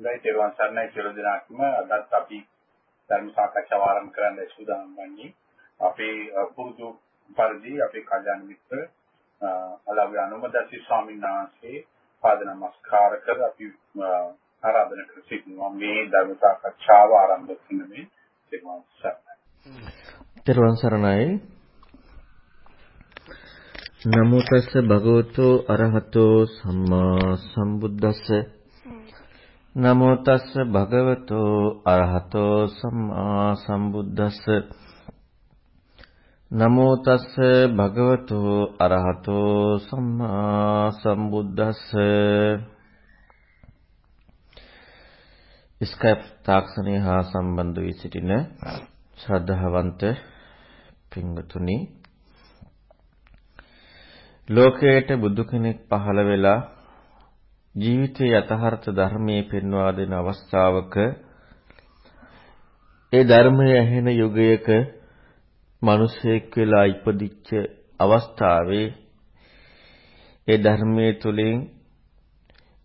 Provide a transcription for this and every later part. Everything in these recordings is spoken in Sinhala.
හොඳයි තෙරුවන් සරණයි කියලා දෙනාක්ම අදත් අපි ධර්ම සාකච්ඡාව ආරම්භ කරන්න සූදානම් වන්නේ. අපේ පුරුදු පරිදි අපේ කල්‍යාණ මිත්‍ර අලව්‍ය අනුමදසි ස්වාමීන් වහන්සේ පාද නමස්කාර කර අපි ආරාධනා කර සිටිනවා මේ ධර්ම සාකච්ඡාව ආරම්භ කිරීමේ තෙරුවන් සරණයි. තෙරුවන් සරණයි. නමෝ තස්ස භගවතු අරහතෝ සම්මා සම්බුද්දස්ස නමෝ තස්ස භගවතෝ අරහතෝ සම්මා සම්බුද්දස්ස. නමෝ තස්ස භගවතෝ අරහතෝ සම්මා සම්බුද්දස්ස. ස්කයිප් තාක්ෂණය හා සම්බන්ධ වී සිටින ශ්‍රද්ධාවන්ත පින්වතුනි ලෝකයට බුදු කෙනෙක් පහළ වෙලා ජීවිතයේ යථාර්ථ ධර්මයේ පෙන්වා දෙන අවස්ථාවක ඒ ධර්මයේ ඇහෙන යුගයක මිනිසෙක් වෙලා ඉපදිච්ච අවස්ථාවේ ඒ ධර්මයේ තුලින්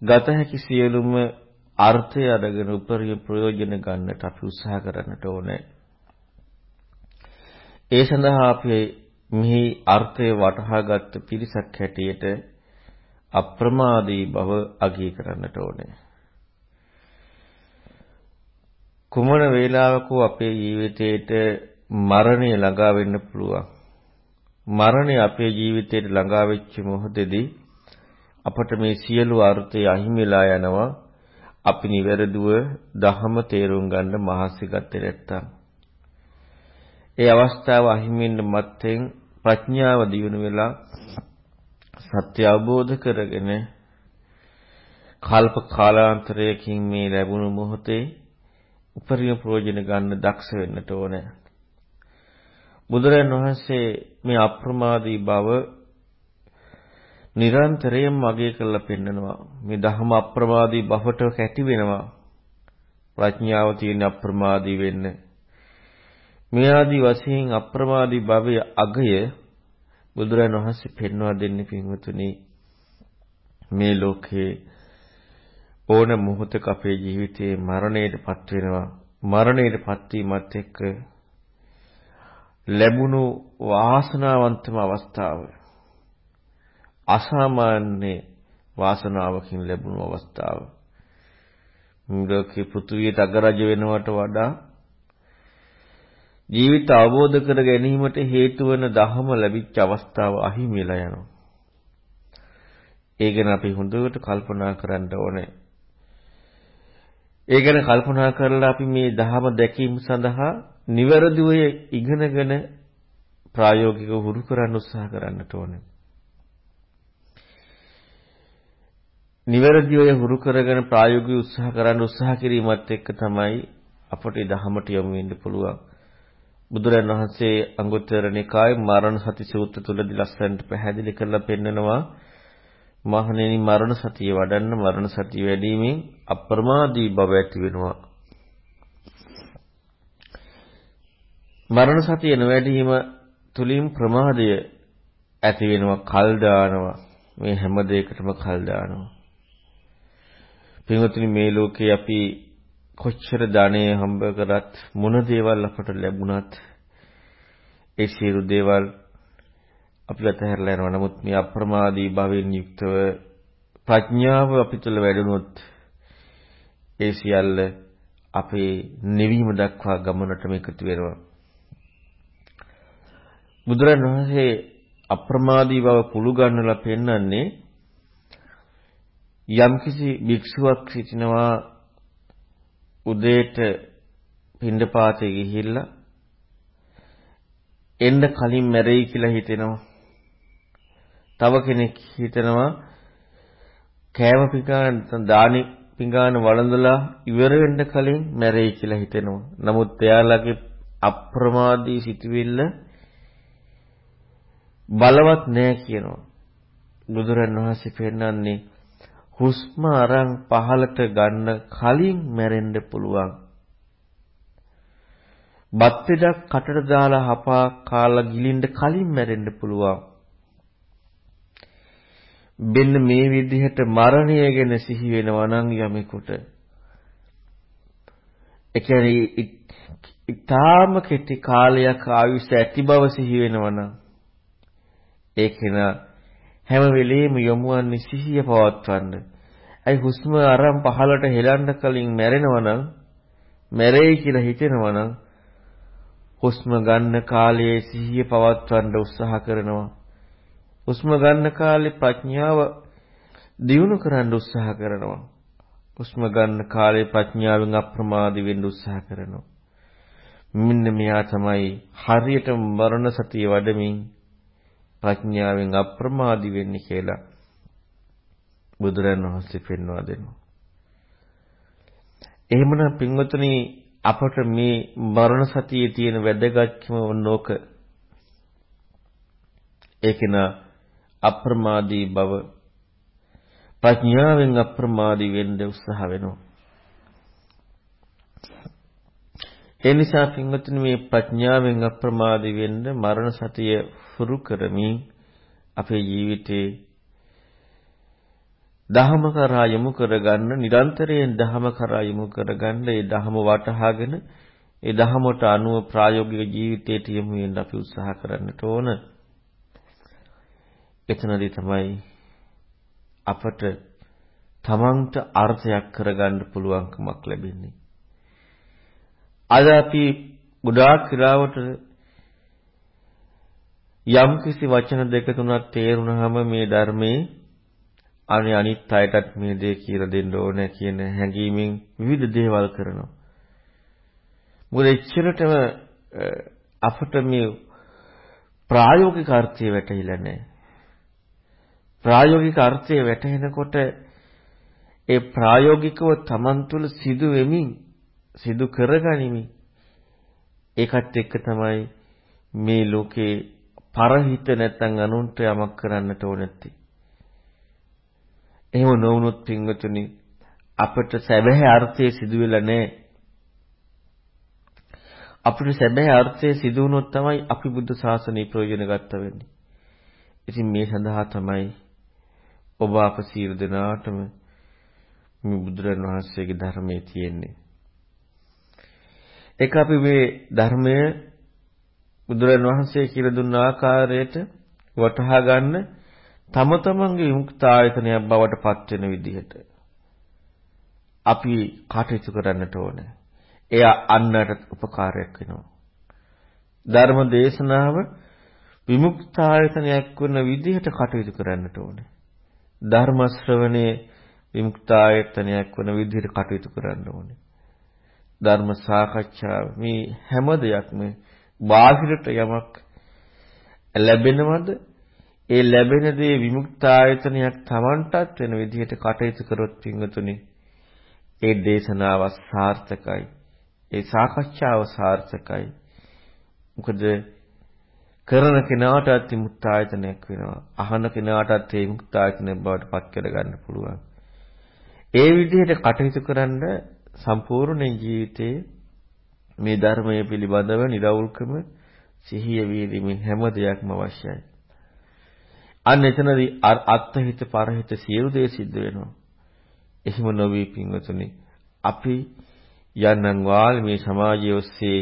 ගත හැකි සියලුම අර්ථය අරගෙන උපරිම ප්‍රයෝජන ගන්නට අපි උත්සාහ කරන්නට ඕනේ. ඒ සඳහා අපි මෙහි අර්ථය වටහාගත් පිරිසක් හැටියට අප්‍රමාදී බව අගය කරන්නට ඕනේ. කුමන වේලාවක අපේ ජීවිතේට මරණය ළඟා වෙන්න පුළුවන්. මරණය අපේ ජීවිතේට ළඟා වෙච්ච මොහොතේදී අපට මේ සියලු අර්ථය අහිමිලා යනවා. අපි නිවැරදිව ධහම තේරුම් ගන්න මහසි ගත්තේ නැත්තම්. ඒ අවස්ථාව අහිමින්න මත්තෙන් ප්‍රඥාව දියුණු වෙලා සත්‍ය අවබෝධ කරගෙන කල්ප කාලාන්තරයකින් මේ ලැබුණු මොහොතේ උපරිම ප්‍රයෝජන ගන්න දක්ෂ වෙන්නට ඕනේ. බුදුරජාණන් වහන්සේ මේ අප්‍රමාදී බව නිරන්තරයෙන්ම අගය කරලා පෙන්නනවා. මේ ධර්ම අප්‍රමාදී බවට කැටි වෙනවා. ප්‍රඥාව තියෙන අප්‍රමාදී වෙන්න. මේ ආදී වශයෙන් අප්‍රමාදී භවයේ අගය බුදුරන් වහන්සේ පෙන්වා දෙන්නේ පින්වතුනි මේ ලෝකේ ඕන මොහොතක අපේ ජීවිතයේ මරණයටපත් වෙනවා. මරණයටපත් වීමත් එක්ක ලැබුණු වාසනාවන්තම අවස්ථාව අසාමාන්‍ය වාසනාවකින් ලැබුණු අවස්ථාව. මුලකේ පෘථුවියට අගරජ වෙනවට වඩා ජීවිත අවබෝධ කර ගැනීමට හේතු වන ධහම ලැබිච්ච අවස්ථාව අහිමි වෙලා යනවා. ඒ ගැන අපි හොඳට කල්පනා කරන්න ඕනේ. ඒ ගැන කල්පනා කරලා අපි මේ ධහම දැකීම සඳහා නිවැරදිව ඉගෙනගෙන ප්‍රායෝගිකව හුරු කරන්න උත්සාහ කරන්නට ඕනේ. නිවැරදිව හුරු කරගෙන ප්‍රායෝගිකව උත්සාහ කරන්න උත්සාහ කිරීමත් එක්ක තමයි අපට ධහමට යොමු වෙන්න පුළුවන්. බුදුරන් වහන්සේ අංගුත්තර නිකායේ මරණ සති සූත්‍ර තුලදී ලස්සනට පැහැදිලි කරලා පෙන්නනවා. මහණෙනි මරණ සතිය වඩන්න මරණ සතිය වැඩිමින් අප්‍රමාදී බව ඇති වෙනවා. මරණ සතිය නොවැඩීම තුලින් ප්‍රමාදය ඇති වෙනවා කල් දානවා. මේ හැම දෙයකටම කල් දානවා. පින්වතුනි මේ ලෝකේ අපි කොච්චර ධනෙ හම්බ කරත් මොන දේවල් අපට ලැබුණත් ඒ සියලු දේවල් අපි අතහැරලා යනවා. නමුත් මේ අප්‍රමාදී භවෙන් යුක්තව ප්‍රඥාව අපි තුළ වැඩුණොත් ඒ සියල්ල අපේ නිවීම දක්වා ගමනටම එකතු වෙනවා. බුදුරණවහන්සේ අප්‍රමාදී බව පුළු ගන්නලා පෙන්වන්නේ යම්කිසි භික්ෂුවක් සිටිනවා උදේට පින්ඩපාතේ ගිහිල්ලා එන්න කලින් මැරෙයි කියලා හිතෙනවා. තව කෙනෙක් හිතනවා කෑම පිඟාන දානි පිඟාන වළඳලා ඉවර වෙන්න කලින් මැරෙයි කියලා හිතෙනවා. නමුත් එයාලගේ අප්‍රමාදී සිතුවිල්ල බලවත් නෑ කියනවා. බුදුරණවහන්සේ පෙන්නන්නේ හුස්ම අරන් පහලට ගන්න කලින් මැරෙන්න පුළුවන්. බත් පිටක් කටට දාලා හපා කාලා ගිලින්න කලින් මැරෙන්න පුළුවන්. මෙන්න මේ විදිහට මරණය ගැන සිහි වෙනවා නම් යමෙකුට ඒ කියන්නේ ඊටාම කෙටි කාලයක් ආයුෂ ඇති බව සිහි වෙනවනම් ඒක හැම වෙලෙම යොමුවන්නේ සිහිය පවත්වන්න. අයි හුස්ම අරන් පහලට හෙලන්න කලින් මැරෙනවනම් මැරෙයි කියලා හිතෙනවනම් හුස්ම ගන්න කාලයේ සිහිය පවත්වන්න උත්සාහ කරනවා. හුස්ම ගන්න කාලේ ප්‍රඥාව දියුණු කරන්න උත්සාහ කරනවා. හුස්ම ගන්න කාලේ ප්‍රඥාවෙන් අප්‍රමාදී වෙන්න උත්සාහ කරනවා. මෙන්න මෙයා තමයි හරියට මරණ සතිය වඩමින් ප්‍රඥාවෙන් අප්‍රමාදී වෙන්නේ කියලා බුදුරන් වහන්සේ පෙන්වා දෙනවා. එහෙමනම් පින්වතුනි අපට මේ මරණ සතියේ තියෙන වැදගත්කම වන්නෝක ඒකන අප්‍රමාදී බව ප්‍රඥාවෙන් අප්‍රමාදී වෙන්න උත්සාහ වෙනවා. ඒ නිසා පින්වතුනි මේ ප්‍රඥාවෙන් අප්‍රමාදී වෙන්න මරණ සතිය හුරු කරමින් අපේ ජීවිතේ දහම කරා යොමු කරගන්න නිරන්තරයෙන් දහම කරා යොමු කරගන්න ඒ දහම වටහාගෙන ඒ දහමට අනුව ප්‍රායෝගික ජීවිතයට යොමු වෙන්න අපි උත්සාහ කරන්නට ඕන. එතනදී තමයි අපට තමන්ට අර්ථයක් කරගන්න පුළුවන්කමක් ලැබෙන්නේ. අද අපි ගොඩාක් විලාවට යම් කිසි වචන දෙක තුනක් තේරුණාම මේ ධර්මයේ අනේ අනිත් අයටත් මේ දේ කියලා දෙන්න ඕනේ කියන හැඟීමෙන් විවිධ දේවල් කරනවා. මොකද එච්චරටම අපට මේ ප්‍රායෝගික අර්ථය වැටහිලා නැහැ. ප්‍රායෝගික අර්ථය වැටහෙනකොට ඒ ප්‍රායෝගිකව Taman තුල සිදු වෙමින් සිදු කරගනිමින් ඒකත් එක්ක තමයි මේ ලෝකේ පරහිත නැත්තම් අනුන්ට යමක් කරන්නට ඕන නැත්තේ. එහෙම නොවුනොත් පින්වතුනි අපට සැබෑ අර්ථය සිදු වෙලා නැහැ. අපිට සැබෑ අර්ථය සිදු වුණොත් තමයි අපි බුද්ධ ශාසනය ප්‍රයෝජන ගත්ත වෙන්නේ. ඉතින් මේ සඳහා තමයි ඔබ අප සියලු දෙනාටම මේ බුදුරන් වහන්සේගේ ධර්මයේ තියෙන්නේ. ඒක අපි මේ ධර්මය බුදුරන් වහන්සේ කියලා දුන්න ආකාරයට වටහා ගන්න තම තමන්ගේ විමුක්ත ආයතනයක් බවට පත් වෙන විදිහට අපි කටයුතු කරන්නට ඕනේ. එය අන්නට උපකාරයක් වෙනවා. ධර්ම දේශනාව විමුක්ත ආයතනයක් වන විදිහට කටයුතු කරන්නට ඕනේ. ධර්ම ශ්‍රවණයේ විමුක්ත ආයතනයක් වන විදිහට කටයුතු කරන්න ඕනේ. ධර්ම සාකච්ඡාව. මේ හැම දෙයක්ම බාහිරට යමක් ලැබෙනවද? ඒ ලැබෙන දේ විමුක්ත ආයතනයක් Tamanටත් වෙන විදිහට කටයුතු කරොත් පින්වතුනි ඒ දේශනාව සාර්ථකයි. ඒ සාකච්ඡාව සාර්ථකයි. මොකද කරන කෙනාටත් විමුක්ත ආයතනයක් වෙනවා. අහන කෙනාටත් ඒ විමුක්ත ආයතනයක් බවට පත් කර ගන්න පුළුවන්. ඒ විදිහට කටයුතු කරන්න සම්පූර්ණ ජීවිතයේ මේ ධර්මයේ පිළිබඳව නිරවුල්කම සිහිය වීදීමෙන් හැම දෙයක්ම අවශ්‍යයි. අන්න එතනදී අත්හිත පරහිත සියලු දේ සිද්ධ වෙනවා. එහෙම නොවී පින්වතුනි අපි යන්නන් වාල් මේ සමාජය ඔස්සේ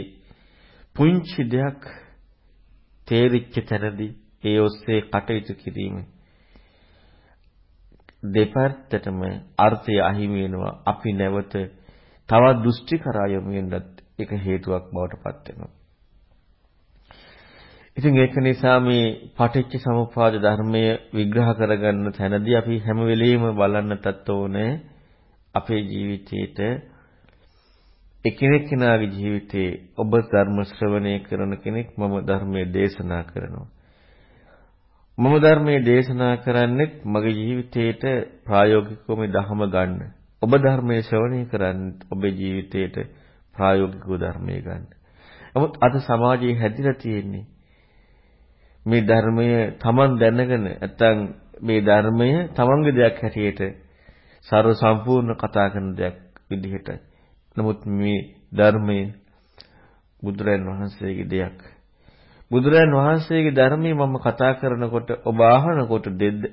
පුංචි දෙයක් තේරිච්ච තැනදී ඒ ඔස්සේ කටයුතු කිරීම දෙපැත්තටම අර්ථය අහිමි වෙනවා අපි නැවත තවත් දෘෂ්ටි කරා යොමු වෙන්නත් ඒක හේතුවක් බවට පත් වෙනවා. ඉතින් ඒක නිසා මේ පටිච්ච සමුප්පාද ධර්මය විග්‍රහ කරගන්න තැනදී අපි හැම වෙලෙම බලන්නටත් ඕනේ අපේ ජීවිතේට එකිනෙක කෙනාගේ ජීවිතේ ඔබ ධර්ම ශ්‍රවණය කරන කෙනෙක් මම ධර්මයේ දේශනා කරනවා. මම ධර්මයේ දේශනා කරන්නේ මගේ ජීවිතේට ප්‍රායෝගිකව මේ ධහම ගන්න. ඔබ ධර්මයේ ශ්‍රවණය කරන්නේ ඔබේ ජීවිතේට ප්‍රායෝගිකව ධර්මයේ ගන්න. නමුත් අද සමාජයේ හැදිලා තියෙන්නේ මේ ධර්මය Taman දැනගෙන නැත්තම් මේ ධර්මය Tamanගේ දෙයක් හැටියට ਸਰව සම්පූර්ණ කතා කරන දෙයක් විදිහට. නමුත් මේ ධර්මය බුදුරයන් වහන්සේගේ දෙයක්. බුදුරයන් වහන්සේගේ ධර්මයේ මම කතා කරනකොට ඔබ අහනකොට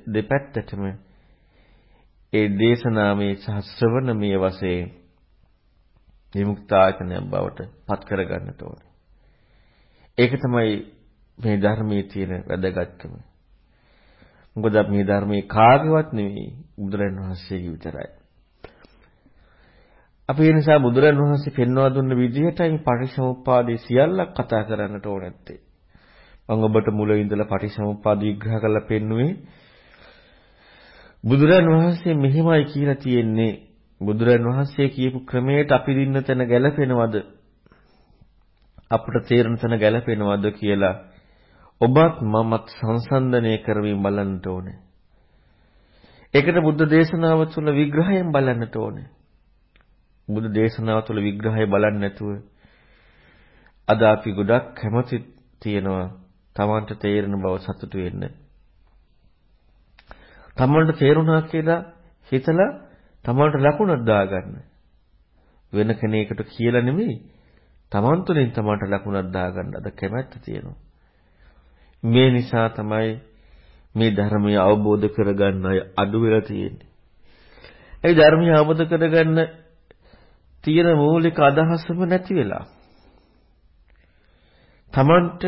දෙපැත්තටම ඒ දේශනාමේ සහ ශ්‍රවණමේ වශයෙන් විමුක්තායතනයක් බවට පත් කරගන්නට ඕනේ. ඒක තමයි මේ ධර්මයේ තියෙන වැදගත්කම. මොකද මේ ධර්මයේ කාගේවත් නෙවෙයි බුදුරන් වහන්සේගේ විතරයි. අපි ඒ නිසා බුදුරන් වහන්සේ පෙන්වා දුන්න විදිහටයි මේ පටිච්චසමුප්පාදේ සියල්ලක් කතා කරන්නට ඕන නැත්තේ. මම ඔබට මුල ඉඳලා පටිච්චසමුප්පාද විග්‍රහ කරලා පෙන්නුවේ බුදුරන් වහන්සේ මෙහෙමයි කියලා තියෙන්නේ බුදුරන් වහන්සේ කියපු ක්‍රමයට අපි දින්න තැන ගැලපෙනවද අපට තේරෙන තැන ගැලපෙනවද කියලා ඔබත් මමත් සංසන්දනය කරමින් බලන්නට ඕනේ. ඒකට බුද්ධ දේශනාව තුළ විග්‍රහයෙන් බලන්නට ඕනේ. බුදු දේශනාව තුළ විග්‍රහය බලන්නේ නැතුව අද අපි ගොඩක් කැමති තියෙනවා Tamanට තේරෙන බව සතුටු වෙන්න. Tamanට තේරුණා කියලා හිතලා Tamanට ලකුණක් දාගන්න. වෙන කෙනෙකුට කියලා නෙමෙයි Taman තුලින් Tamanට ලකුණක් දාගන්න අද කැමැත්ත තියෙනවා. මේ නිසා තමයි මේ ධර්මය අවබෝධ කරගන්න අය අඩු වෙලා තියෙන්නේ. ඒ ධර්මය අවබෝධ කරගන්න තියෙන මූලික අදහසම නැති වෙලා. තමන්ට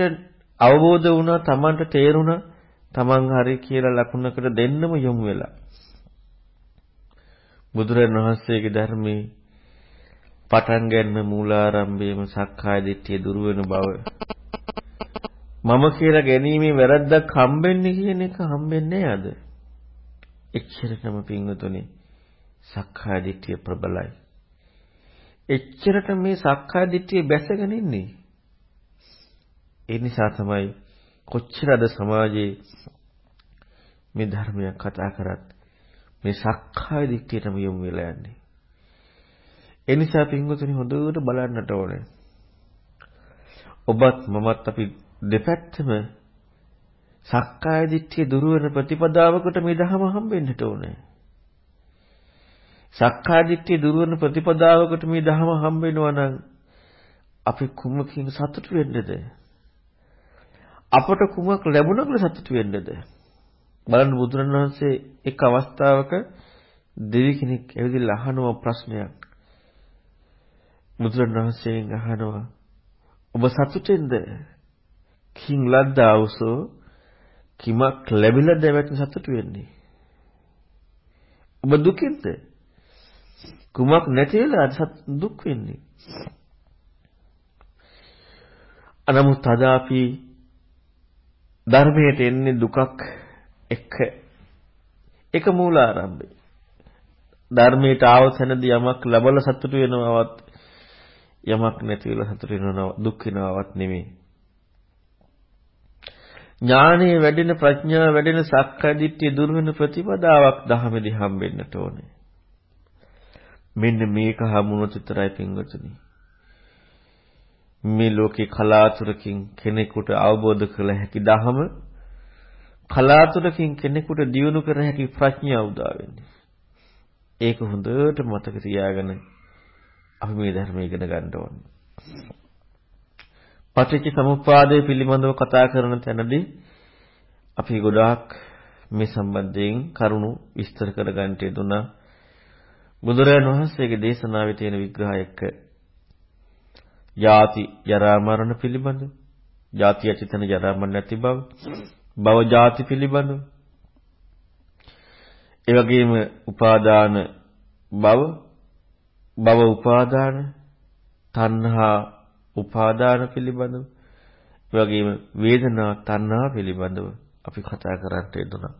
අවබෝධ වුණා, තමන්ට තේරුණා, තමන් හරි කියලා ලකුණකට දෙන්නම යොමු වෙලා. බුදුරජාණන් වහන්සේගේ ධර්මයේ පටන් ගන්න මූලාරම්භයේම සක්කාය දිට්ඨිය දුරු වෙන බව මම කියලා ගැනීමේ වැරද්දක් හම්බෙන්නේ කියන එක හම්බෙන්නේ අද. එච්චරටම පින්වතුනි සක්කාය දිට්ඨිය ප්‍රබලයි. එච්චරට මේ සක්කාය දිට්ඨිය බැසගෙන ඉන්නේ. ඒ නිසා තමයි කොච්චර අද සමාජයේ මේ ධර්මයක් කතා කරත් මේ සක්කාය දිට්ඨියටම යොමු වෙලා යන්නේ. ඒ නිසා පින්වතුනි හොඳට බලන්නට ඕනේ. ඔබත් මමත් අපි දෙපැත්තම සක්කාය දිට්ඨිය දුරු වෙන ප්‍රතිපදාවකට මේ ධහම හම්බෙන්නට ඕනේ. සක්කාය දිට්ඨිය දුරු වෙන ප්‍රතිපදාවකට මේ ධහම හම්බ වෙනවා නම් අපි කුමකින් සතුටු වෙන්නේද? අපට කුමක් ලැබුණා කියලා සතුටු වෙන්නේද? බලන්න බුදුරණවහන්සේ එක් අවස්ථාවක දෙවි කෙනෙක් ඇවිදලා අහනවා ප්‍රශ්නයක්. බුදුරණවහන්සේගෙන් අහනවා ඔබ සතුටෙන්ද? කිං ලද්දාවසෝ කිමක් ලැබිලාද වැටෙන සතුටු වෙන්නේ? ඔබ දුකින්ද? කුමක් නැති වෙලාද දුක් වෙන්නේ? අනමුත් අදාපි ධර්මයට එන්නේ දුකක් එක එක මූලාරම්භය. ධර්මයට ආවසනදී යමක් ලැබලා සතුටු වෙනවවත් යමක් නැති වෙලා සතුටු වෙනව දුක් වෙනවවත් නෙමෙයි. ඥානයේ වැඩෙන ප්‍රඥාව වැඩෙන සක්කාය දිට්ඨිය දුරු වෙන ප්‍රතිපදාවක් ධහමෙදි හම්බෙන්නට ඕනේ. මෙන්න මේක හමුනොත් විතරයි පින්වතුනි. මේ ලෝකේ කලාතුරකින් කෙනෙකුට අවබෝධ කළ හැකි ධහම කලාතුරකින් කෙනෙකුට දියුණු කර හැකි ප්‍රඥාව උදා වෙන්නේ. ඒක හොඳට මතක තියාගෙන අපි මේ ධර්මය ඉගෙන ගන්න ඕනේ. පටිච්ච සමුප්පාදය පිළිබඳව කතා කරන තැනදී අපි ගොඩාක් මේ සම්බන්ධයෙන් කරුණු විස්තර කරගන්න යෙදුනා. බුදුරජාණන් වහන්සේගේ දේශනාවේ තියෙන විග්‍රහයක ජාති ජරා මරණ පිළිබඳ, ජාති ඇතිතන ජරා මරණ නැති බව, භව ජාති පිළිබඳ, ඒ වගේම උපාදාන භව, භව උපාදාන, තණ්හා උපාදාන පිළිබඳව ඒ වගේම වේදනා තණ්හා පිළිබඳව අපි කතා කරන්න යෙදුණා.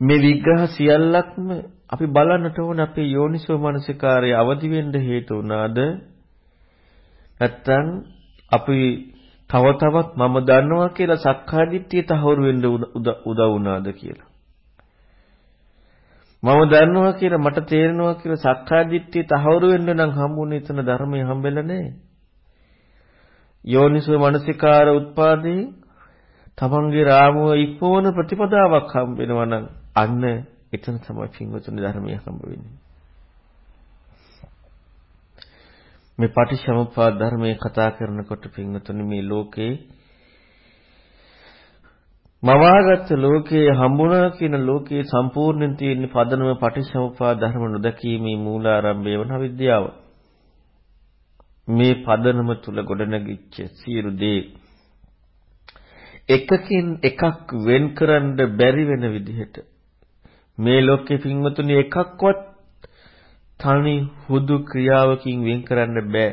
මේ විග්‍රහ සියල්ලක්ම අපි බලන්නට ඕන අපේ යෝනිසෝ මනසිකාරය අවදි වෙන්න හේතු වුණාද නැත්නම් අපි තව තවත් මම දන්නවා කියලා සක්කාය දිට්ඨිය තහවුරු වෙන්න උදව් වුණාද කියලා. මම දන්නවා කියලා මට තේරෙනවා කියලා සක්කාය දිට්ඨිය තහවුරු වෙන්න නම් හම්බුනේ එතන ධර්මයේ හම්බෙලා නැහැ. යෝනිසෝ මනසිකාර උත්පාදේ තමන්ගේ රාමුව ඉක්මවන ප්‍රතිපදාවක් හම්බ වෙනවා නම් අන්න එතන තමයි පින්වතුනි ධර්මයේ හම්බ වෙන්නේ. මේ පටිච්චසමුප්පාද ධර්මයේ කතා කරනකොට පින්වතුනි මේ ලෝකේ මවාගත්ත ලෝකයේ හම්බුණා කියන ලෝකයේ සම්පූර්ණයෙන් තියෙන පදනම පටිච්චසමුප්පාද ධර්ම නොදකීමේ මූලාරම්භය වන විද්‍යාව. මේ පදනම තුල ගොඩනැගිච්ච සියලු දේ එකකින් එකක් වෙන්කරන්න බැරි වෙන විදිහට මේ ලෝකේ පින්වතුනි එකක්වත් තනි හුදු ක්‍රියාවකින් වෙන් කරන්න බෑ.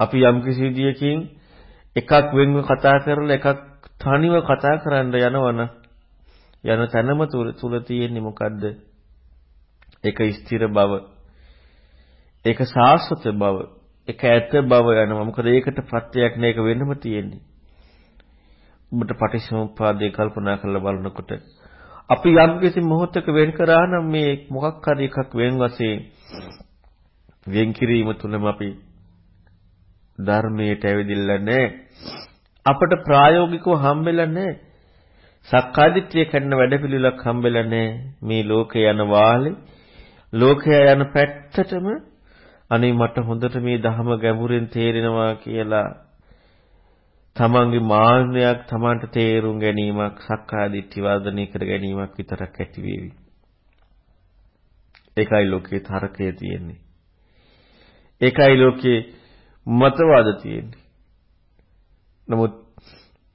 අපි යම් කිසි විදියකින් එකක් වෙන්ව කතා කරලා එකක් තනිව කතා කරන්න යනවන යන තැනම තුල තියෙන්නේ මොකද්ද? ඒක ස්ථිර බව. ඒක සාස්වත බව. ඒක ඇත බව යනවා. මොකද ඒකට ප්‍රත්‍යක් නේක වෙන්නම තියෙන්නේ. ඔබට පටිච්චසමුප්පාදේ කල්පනා කරලා බලනකොට අපි යම් කිසි මොහොතක වෙන් කරා නම් මේ මොකක් හරි එකක් වෙන් වශයෙන් වෙන් කිරීම තුලම අපි ධර්මයට ඇවිදින්න නැහැ. අපට ප්‍රායෝගිකව හම්බෙලා නැහැ. සක්කාදිට්ඨිය කරන වැඩපිළිවෙලක් හම්බෙලා නැහැ. මේ ලෝකේ යන වාලේ ලෝකය යන පැත්තටම අනේ මට හොඳට මේ ධහම ගැඹුරෙන් තේරෙනවා කියලා තමන්ගේ මාන්නයක් තමන්ට තේරුම් ගැනීමක් සක්කාදිට්ඨි වර්ධනය කර ගැනීමක් විතරක් ඇති වේවි. ඒකයි ලෝකේ තරකය තියෙන්නේ. ඒකයි ලෝකේ මතවාද තියෙන්නේ. නමුත්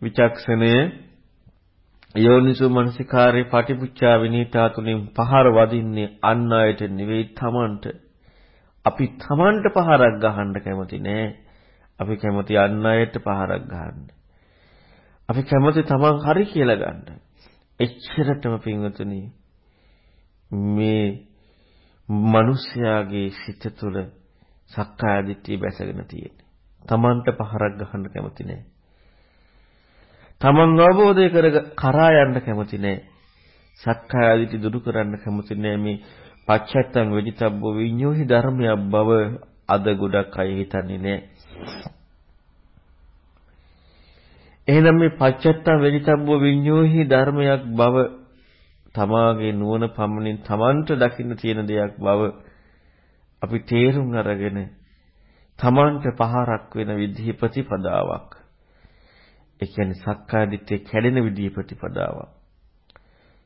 විචක්ෂණය යෝනිසු මනසිකාරේ පටිපුච්චා විනීතා තුලින් පහර වදින්නේ අන් අයට නෙවෙයි තමන්ට. අපි තමන්ට පහරක් ගහන්න කැමති නෑ. අපි කැමති අන් අයට පහරක් ගහන්න. අපි කැමති තමන් හරි කියලා ගන්න. එච්චරටම පින්වතුනි මේ මිනිස්යාගේ සිත තුළ සක්කාය දිට්ඨිය බැසගෙන තියෙන්නේ. තමන්ට පහරක් ගහන්න කැමති නෑ. තමන් අවබෝධය කර කරා යන්න කැමති නෑ. සක්කාය දිට්ඨි දුරු කරන්න කැමති නෑ මේ පච්චත්තං වෙජිතබ්බෝ විඤ්ඤෝහි ධර්මයක් බව අද ගොඩක් අය හිතන්නේ නෑ. එහෙනම් මේ පච්චත්තං වෙජිතබ්බෝ විඤ්ඤෝහි ධර්මයක් බව තමාගේ නුවණ පමණින් තමන්ට දකින්න තියෙන දෙයක් බව අපි තේරුම් අරගෙන තමන්ට පහරක් වෙන විදිහ ප්‍රතිපදාවක්. ඒ කියන්නේ සක්කාය දිට්ඨිය කැඩෙන විදිහ ප්‍රතිපදාවක්.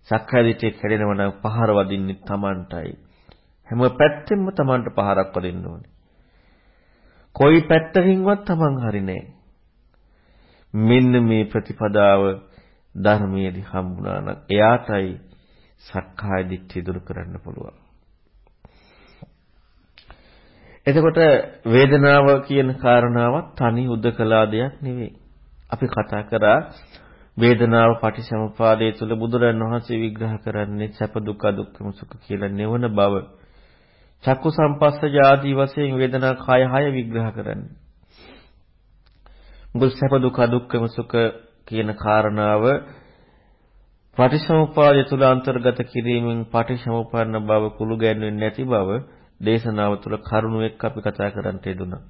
සක්කාය දිට්ඨිය කැඩෙනව නම් පහර වදින්නේ තමන්ටයි. හැම පැත්තෙම තමන්ට පහරක් වදින්න ඕනේ. කොයි පැත්තකින්වත් තමන් හරි නෑ. මෙන්න මේ ප්‍රතිපදාව ධර්මයේදී හම්බුණා නම් එයාටයි සක්කාය දිට්ඨිය දුරු කරන්න පුළුවන්. එතකොට වේදනාව කියන කාරණාවත් තනි උදකලා දෙයක් නෙවෙයි. අපි කතා කරා වේදනාව පටිසමුපාදයේ තුල බුදුරන් වහන්සේ විග්‍රහ කරන්නේ සැප දුක දුක්ඛම සුඛ කියලා නෙවන බව. චක්කු සම්පස්සජ ආදී වශයෙන් වේදනා කය හය විග්‍රහ කරන්නේ. මුල් සැප දුක දුක්ඛම සුඛ කියන කාරණාව පටිසමුපාදය තුල අන්තර්ගත කිරීමෙන් පටිසමුපන්න බව කුළු ගැන්වෙන්නේ නැති බව දේශනාව තුළ කරුණු එක්ක අපි කතා කරන්නට යෙදුණා.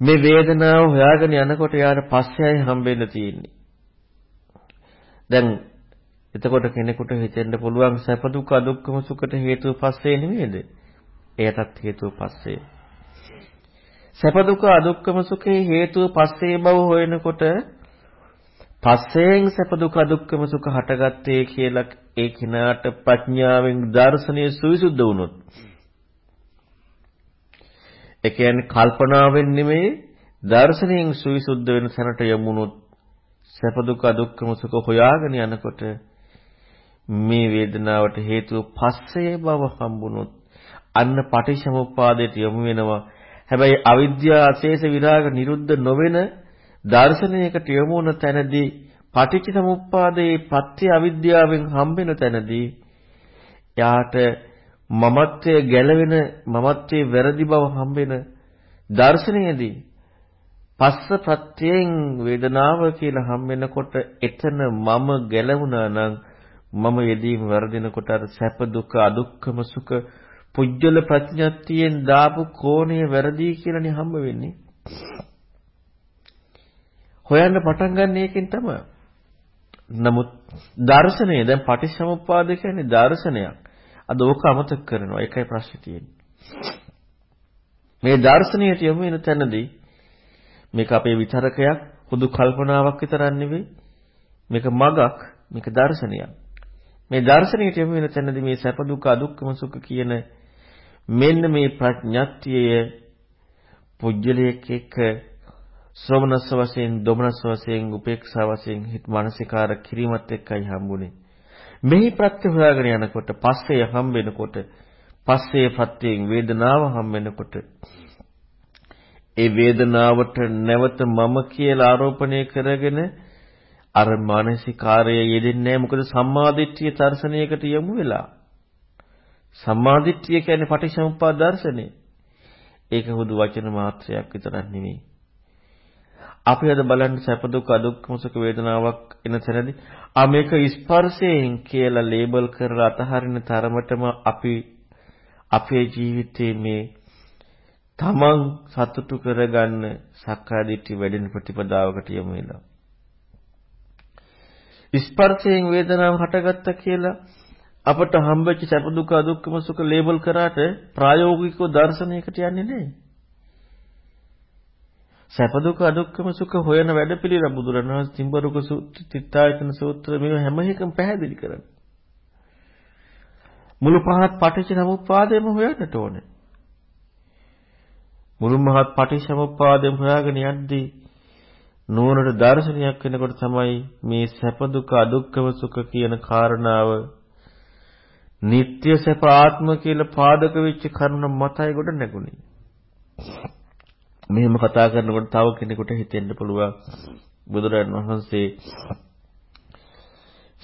මේ වේදනාව හොයාගෙන යනකොට යාට පස්සෙයි හම්බෙන්න තියෙන්නේ. දැන් එතකොට කෙනෙකුට හිතෙන්න පුළුවන් සැප දුක අදුක්කම සුඛට හේතුව පස්සේ නෙමෙයිද? එයටත් හේතුව පස්සේ. සැප දුක අදුක්කම සුඛේ හේතුව පස්සේ බව හොයනකොට පස්සෙන් සැප දුක දුක්ඛම සුඛ හටගත්තේ කියලා ඒ කිනාට ප්‍රඥාවෙන් දර්ශනීය සුවිසුද්ධ වුණොත් ඒ කියන්නේ කල්පනාවෙන් නෙමෙයි දර්ශනයෙන් සුවිසුද්ධ වෙන තැනට යමුනොත් සැප දුක දුක්ඛම සුඛ හොයාගෙන යනකොට මේ වේදනාවට හේතුව පස්සේ බව හම්බුනොත් අන්න පටිච්චසමුප්පාදයට යොමු වෙනවා. හැබැයි අවිද්‍යාව අශේෂ විරාග නිරුද්ධ නොවන දර්ශනයකට යොමු වන තැනදී පටිච්ච සමුප්පාදයේ පත්‍ය අවිද්‍යාවෙන් හම්බෙන තැනදී යාට මමත්වයේ ගැලවෙන මමත්වයේ වැරදි බව හම්බෙන දර්ශනයේදී පස්ස ප්‍රත්‍යයෙන් වේදනාව කියලා හම්බෙනකොට එතන මම ගැලවුණා නම් මම යෙදීම වර්ධිනකොට අර සැප දුක අදුක්කම සුඛ පුජ්‍යල ප්‍රඥාත්තියෙන් දාපු කෝණය වැරදි කියලානේ හම්බ වෙන්නේ හොයන්න පටන් ගන්න එකෙන් තමයි. නමුත් දර්ශනය දැන් පටිච්චසමුප්පාද කියන්නේ දර්ශනයක්. අද ඕක අමතක කරනවා. ඒකයි ප්‍රශ්නේ තියෙන්නේ. මේ දර්ශනීයට යොමු වෙන තැනදී මේක අපේ විතරකයක් හුදු කල්පනාවක් විතරක් නෙවෙයි. මේක මගක්, මේක දර්ශනයක්. මේ දර්ශනයට යොමු වෙන තැනදී මේ සැප දුක අදුක්කම සුඛ කියන මෙන්න මේ ප්‍රඥාත්‍යය පුජ්‍යලයක එක්ක ශ්‍රවණස්ස වශයෙන්, දොමනස්ස වශයෙන්, උපේක්ෂා වශයෙන් හිත මානසිකාර කිරීමත් එක්කයි හම්බුනේ. මෙහි ප්‍රත්‍ය හොයාගෙන යනකොට පස්සේ හම්බෙනකොට පස්සේ ප්‍රත්‍යයෙන් වේදනාව හම්බෙනකොට ඒ වේදනාවට නැවත මම කියලා ආරෝපණය කරගෙන අර මානසිකාරය යෙදෙන්නේ නැහැ මොකද සම්මාදිට්ඨිය දර්ශනයකට යමු වෙලා. සම්මාදිට්ඨිය කියන්නේ පටිච්චසමුප්පාද දර්ශනේ. ඒක හුදු වචන මාත්‍රයක් විතරක් නෙමෙයි. අපි අද බලන්න සැප දුක් අදුක්කම සුඛ වේදනාවක් එන තැනදී ආ මේක ස්පර්ශයෙන් කියලා ලේබල් කරලා අතහරින තරමටම අපි අපේ ජීවිතයේ මේ තමන් සතුටු කරගන්න සක්කාය දිට්ඨි වැඩෙන ප්‍රතිපදාවකට යමු වෙනවා. ස්පර්ශයෙන් වේදනාව හටගත්තා කියලා අපට හම්බෙච්ච සැප දුක අදුක්කම සුඛ ලේබල් කරාට ප්‍රායෝගිකව දර්ශනයකට යන්නේ නැහැ. සැප දුක අදුක්කම සුඛ හොයන වැඩපිළිවෙල බුදුරණවහන්සේ තිඹරුක සූත්‍ර, තිත්තායතන සූත්‍ර මේ හැම එකම පැහැදිලි කරන්නේ. මුළු පහත් පටිච්ච සමුප්පාදයම හොයන්නට ඕනේ. මුළු මහත් පටිච්චසමුප්පාදයෙන් හොයාගෙන යද්දී නුවණට දර්ශනයක් වෙනකොට තමයි මේ සැප දුක අදුක්කම සුඛ කියන කාරණාව නিত্য සැප ආත්ම කියලා පාදක වෙච්ච කරුණ මතයි ගොඩ නැගුණේ. මෙහෙම කතා කරනකොට තව කෙනෙකුට හිතෙන්න පුළුවන් බුදුරජාණන් වහන්සේ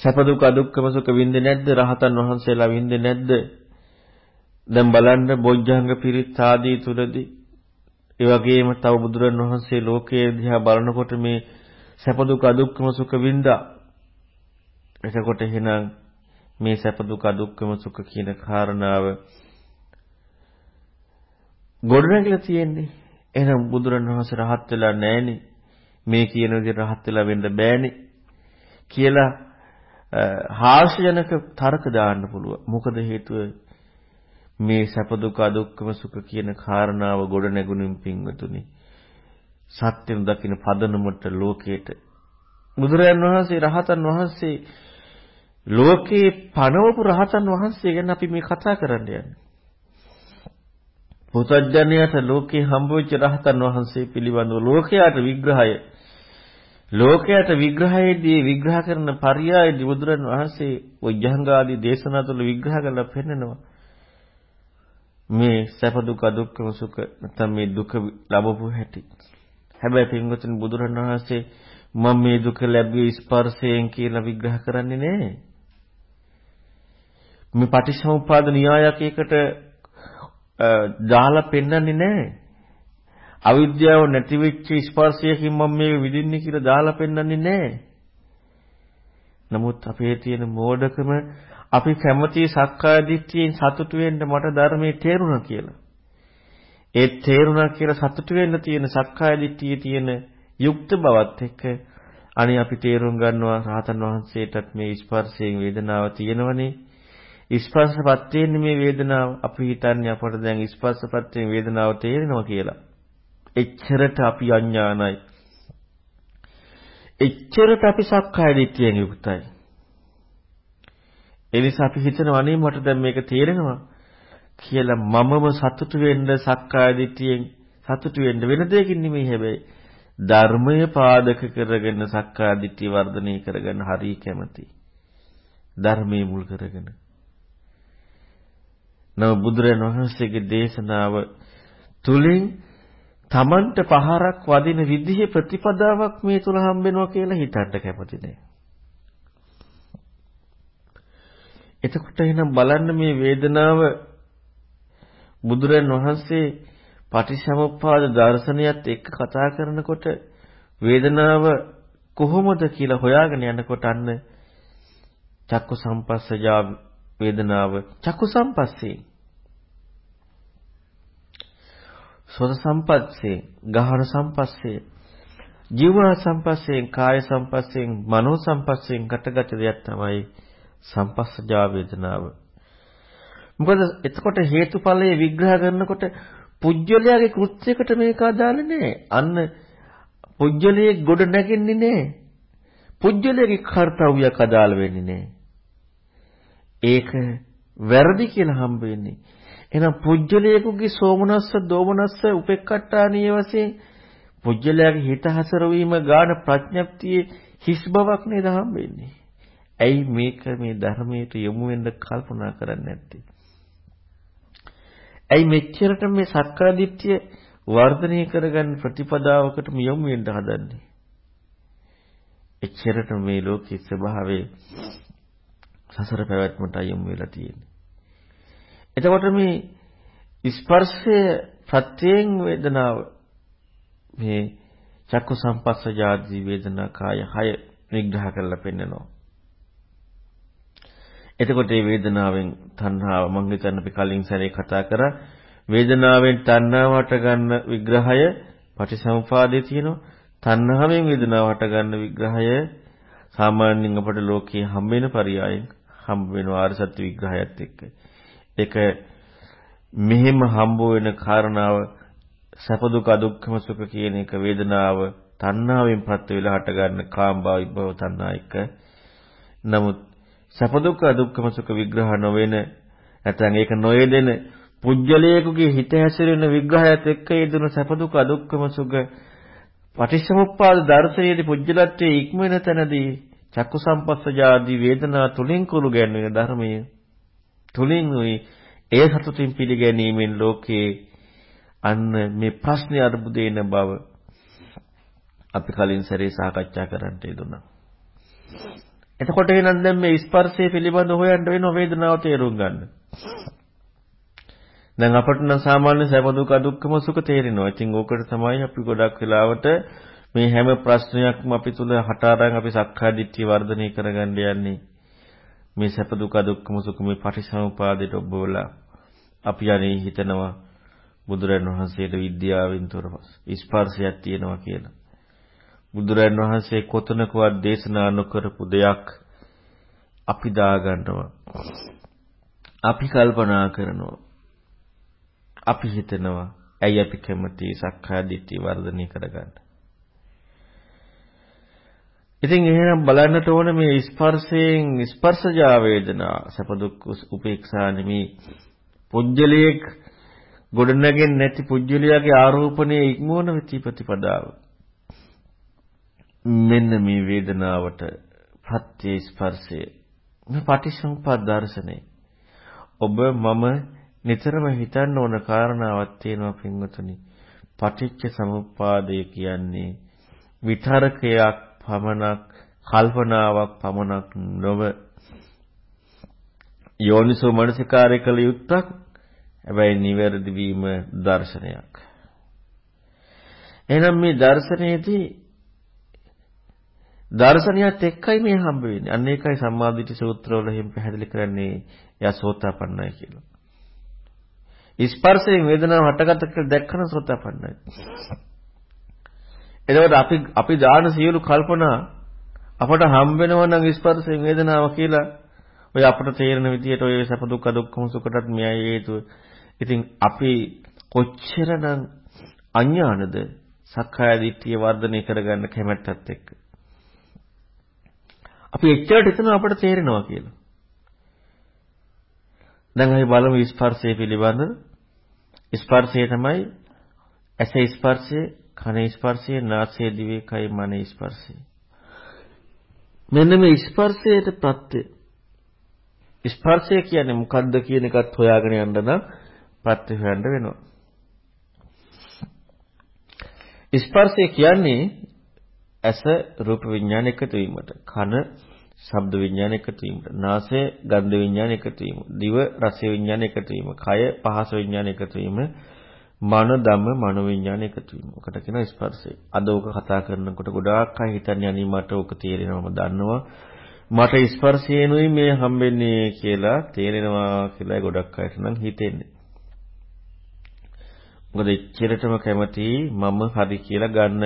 සැප දුක අදුක්කම සුඛ විඳින්නේ නැද්ද? රහතන් වහන්සේලා විඳින්නේ නැද්ද? දැන් බලන්න බොජ්ජංග පිරිත් ආදී තුලදී ඒ වගේම තව බුදුරන් වහන්සේ ලෝකයේ දිහා බලනකොට මේ සැප දුක අදුක්කම සුඛ වින්දා. එතකොට එහෙනම් මේ සැප දුක අදුක්කම සුඛ කියන කාරණාව ගොඩනැගිලා තියෙන්නේ. එහෙනම් බුදුරන් වහන්සේ රහත් වෙලා නැහෙනේ. මේ කියන විදිහට රහත් වෙලා වෙන්න බෑනේ කියලා හාස්‍යජනක තර්ක දාන්න පුළුවන්. මොකද හේතුව මේ සැප දුක අදුක්කම සුඛ කියන කාරණාව ගොඩ නැගුණින් පින්වතුනි සත්‍යන දකින්න පදනමට ලෝකේට බුදුරයන් වහන්සේ රහතන් වහන්සේ ලෝකේ පනවපු රහතන් වහන්සේ ගැන අපි මේ කතා කරන්න යන්නේ. පුතඥයට ලෝකේ හම්බවෙච්ච රහතන් වහන්සේ පිළිබඳව ලෝකයට විග්‍රහය ලෝකයට විග්‍රහයේදී විග්‍රහ කරන පරියායදී බුදුරන් වහන්සේ වජ්ජංගාදී දේශනා තුළ විග්‍රහ කරලා පෙන්නනවා. මේ සැප දුක දුක්ඛම සුඛ නැත්නම් මේ දුක ලැබපු හැටි. හැබැයි පින්වතුනි බුදුරණවහන්සේ මම මේ දුක ලැබුවේ ස්පර්ශයෙන් කියලා විග්‍රහ කරන්නේ නැහැ. මේ පටිච්චසමුප්පාද න්‍යායකයකට දාලා පෙන්වන්නේ නැහැ. අවිද්‍යාව නැති වෙච්ච ස්පර්ශයකින් මම මේක විඳින්නේ කියලා දාලා පෙන්වන්නේ නැහැ. නමුත් අපේ තියෙන මෝඩකම අපි කැමති සක්කාය දිට්ඨියෙන් සතුටු වෙන්න මට ධර්මයේ තේරුණා කියලා. ඒ තේරුණා කියලා සතුටු වෙන්න තියෙන සක්කාය දිට්ඨියේ තියෙන යුක්ත බවත් එක්ක අනේ අපි තේරුම් ගන්නවා රහතන් වහන්සේටත් මේ ස්පර්ශයෙන් වේදනාව තියෙනවනේ. ස්පර්ශපත් වෙන්නේ මේ වේදනාව අපි හිතන්නේ අපට දැන් ස්පර්ශපත් වෙන වේදනාව තේරෙනවා කියලා. එච්චරට අපි අඥානයි. එච්චරට අපි සක්කාය දිට්ඨියෙන් යුක්තයි. ඒ නිසා අපි හිතනවා අනේ මට දැන් මේක තේරෙනවා කියලා මමම සතුටු වෙන්න සක්කාය දිට්ඨියෙන් සතුටු වෙන්න වෙන දෙයකින් නෙමෙයි හැබැයි ධර්මය පාදක කරගෙන සක්කාය දිට්ඨිය වර්ධනය කරගන්න හරිය කැමති. ධර්මයේ මුල් කරගෙන. නව බුදුරජාණන් වහන්සේගේ දේශනාව තුලින් තමන්ට පහරක් වදින විදිහේ ප්‍රතිපදාවක් මේ තුල හම්බෙනවා කියලා හිතන්න කැමති නෑ. එතකොට එහෙනම් බලන්න මේ වේදනාව බුදුරන් වහන්සේ පටිච්චසමුප්පාද දර්ශනයත් එක්ක කතා කරනකොට වේදනාව කොහොමද කියලා හොයාගෙන යනකොට අන්න චක්කු සම්පස්සජා වේදනාව. චක්කු සම්පස්සේ. සෝත සම්පස්සේ ගහන සම්පස්සේ ජීව සම්පස්සේ කාය සම්පස්සේ මනෝ සම්පස්සේ ගතගත දෙයක් තමයි සම්පස්සජා වේදනාව. මොකද එතකොට හේතුඵලයේ විග්‍රහ කරනකොට පුජ්‍යලයාගේ කෘත්‍යයකට මේක අදාළ නැහැ. අන්න පුජ්‍යලයේ ගොඩ නැගෙන්නේ නැහැ. පුජ්‍යලයේ කාර්යයක් අදාළ වෙන්නේ නැහැ. ඒක වැරදි කියලා හම්බ වෙන්නේ. එහෙනම් පුජ්‍යලයකගේ සෝමනස්ස දෝමනස්ස උපෙක්කට්ටානීය වශයෙන් පුජ්‍යලයාගේ හිත හසරවීම ගාන ප්‍රඥප්තියේ හිස් බවක් නේද හම්බෙන්නේ. ඇයි මේක මේ ධර්මයට යොමු වෙන්න කල්පනා කරන්නේ නැත්තේ? ඇයි මෙච්චරට මේ සක්කාදිට්ඨිය වර්ධනය කරගන්න ප්‍රතිපදාවකට යොමු වෙන්න හදන්නේ? එච්චරට මේ ලෝකයේ ස්වභාවය සසර පැවැත්මට යොමු වෙලා තියෙන්නේ. එතකොට මේ ස්පර්ශය ප්‍රත්‍යයෙන් වේදනාව මේ චක්කු සම්පස්සජාති වේදනා කාය හය විග්‍රහ කරලා පෙන්නනවා. එතකොට මේ වේදනාවෙන් තණ්හාව මම හිතන්නේ අපි කලින් සැරේ කතා කරා වේදනාවෙන් තණ්හාව හට ගන්න විග්‍රහය පටිසමුපාදයේ තියෙනවා. තණ්හාවෙන් වේදනාව හට ගන්න විග්‍රහය සාමාන්‍යයෙන් අපට ලෝකයේ හම්බ වෙන පරියායෙන් හම්බ වෙන ආර්ය සත්‍ය විග්‍රහයත් එක්ක. ඒක මෙහෙම හම්බ වෙන කාරණාව සැප දුක අදුක්ඛම සුඛ කියන එක වේදනාව තණ්හාවෙන් ප්‍රත්‍ය වෙලා හට ගන්න කාම්භාව විභව තණ්හා එක. නමුත් සැප දුක අදුක්ඛම සුඛ විග්‍රහ නොවන නැත්නම් ඒක නොයෙදෙන පුජ්‍යලයකගේ හිත හැසිරෙන විග්‍රහයත් එක්ක යෙදුණු සැප දුක අදුක්ඛම සුඛ පටිච්චසමුප්පාද දර්ශනයේදී පුජ්‍යලත්වයේ ඉක්මන තැනදී චක්කු සම්පස්සජාදී වේදනා තුලින් කුළු ගැන්වෙන ධර්මයේ තුලින් උයි ඒ සතුටින් පිළිගැනීමෙන් ලෝකේ අන්න මේ ප්‍රශ්නේ අරුබුදේන බව අපි කලින් සැරේ සාකච්ඡා කරන්නට යෙදුණා. එතකොට එහෙනම් දැන් මේ ස්පර්ශය පිළිබඳව හොයන්න වෙන වේදනාව තේරුම් ගන්න. දැන් අපට නම් සාමාන්‍ය සැප දුක දුක්ඛම සුඛ තේරෙනවා. ඉතින් ඕකට තමයි අපි ගොඩක් වෙලාවට මේ හැම ප්‍රශ්නයක්ම අපි තුල හටාරන් අපි සක්කාය දිට්ඨිය වර්ධනය කරගන්න යන්නේ. මේ සැප දුක දුක්ඛම සුඛ මේ පටිසමුපාදයට ඔබවලා අපි යන්නේ හිතනවා බුදුරන් වහන්සේට විද්‍යාවෙන් තොරව ස්පර්ශයක් තියෙනවා කියලා. බුදුරන් වහන්සේ කොතනකවත් දේශනා නොකරපු දෙයක් අපි දාගන්නවා. අපි කල්පනා කරනවා. අපි හිතනවා ඇයි අපි කැමති සක්කාය දිට්ඨිය වර්ධනය කරගන්න. ඉතින් එහෙනම් බලන්නට ඕන මේ ස්පර්ශයෙන් ස්පර්ශජා වේදනා සැප දුක් උපේක්ෂා නෙමේ පුජ්‍යලයක් ගොඩනගෙන්නේ නැති පුජ්‍යලයාගේ ආරෝපණයේ ඉක්මවන ප්‍රතිපදාව. මෙන්න මේ වේදනාවට ප්‍රත්‍ය ස්පර්ශය මේ පටිසම්පාද දර්ශනය. ඔබ මම නිතරම හිතන්න ඕන කාරණාවක් තියෙනවා පින්වතුනි. පටිච්ච සමුප්පාදය කියන්නේ විතරකයක් පමණක් කල්පනාවක් පමණක් නොව යෝනිසෝ මනසිකාරය කළ යුත්තක් හැබැයි නිවැරදි වීම දර්ශනයක් එහෙනම් මේ දර්ශනයේදී දර්ශනියත් එක්කයි මේ හම්බ වෙන්නේ අන්න ඒකයි සම්මාදිට සූත්‍රවල හිම් පැහැදිලි කරන්නේ යසෝතාපන්නයි කියලා ස්පර්ශයෙන් වේදනාව හටගත්ත කියලා දැක්කම සෝතාපන්නයි. එතකොට අපි අපි දාන සියලු කල්පනා අපට හම් වෙනව නම් ස්පර්ශයෙන් වේදනාව කියලා ඔය අපට තේරෙන විදිහට ඔය සැප දුක් දුක්ඛම සුඛටත් මෙයයි හේතුව. ඉතින් අපි කොච්චරනම් අඥානද සක්කාය දිට්ඨිය වර්ධනය කරගන්න කැමැත්තත් එක්ක. අපි එච්චරට හිතනවා අපට තේරෙනවා කියලා. දැන් අපි බලමු ස්පර්ශය පිළිබඳ ස්පර්ශය තමයි ඇස ස්පර්ශය, කන ස්පර්ශය, නාසය, දිවේ, කය, මන ස්පර්ශය. මෙන්න මේ ස්පර්ශයට ප්‍රත්‍ය ස්පර්ශය කියන්නේ මොකද්ද කියන එකත් හොයාගෙන යන්න නම් ප්‍රත්‍ය හොයන්න වෙනවා. ස්පර්ශය කියන්නේ ඇස රූප විඥාන එකතු වීමට කන ශබ්ද විඥාන එකතු වීම, නාසය ගන්ධ විඥාන එකතු වීම, දිව රස විඥාන එකතු වීම, කය පහස විඥාන එකතු වීම, මන ධම්ම මනෝ විඥාන එකතු වීම. ඔකට කියනවා ස්පර්ශය. අද ඕක කතා කරනකොට ගොඩාක් අය හිතන්නේ අනේ මට ඕක තේරෙනවම දන්නවා. මට ස්පර්ශයෙන්ුයි මේ හම්බෙන්නේ කියලා තේරෙනවා කියලා ගොඩක් අයට නම් හිතෙන්නේ. මොකද එච්චරටම කැමති මම හරි කියලා ගන්න.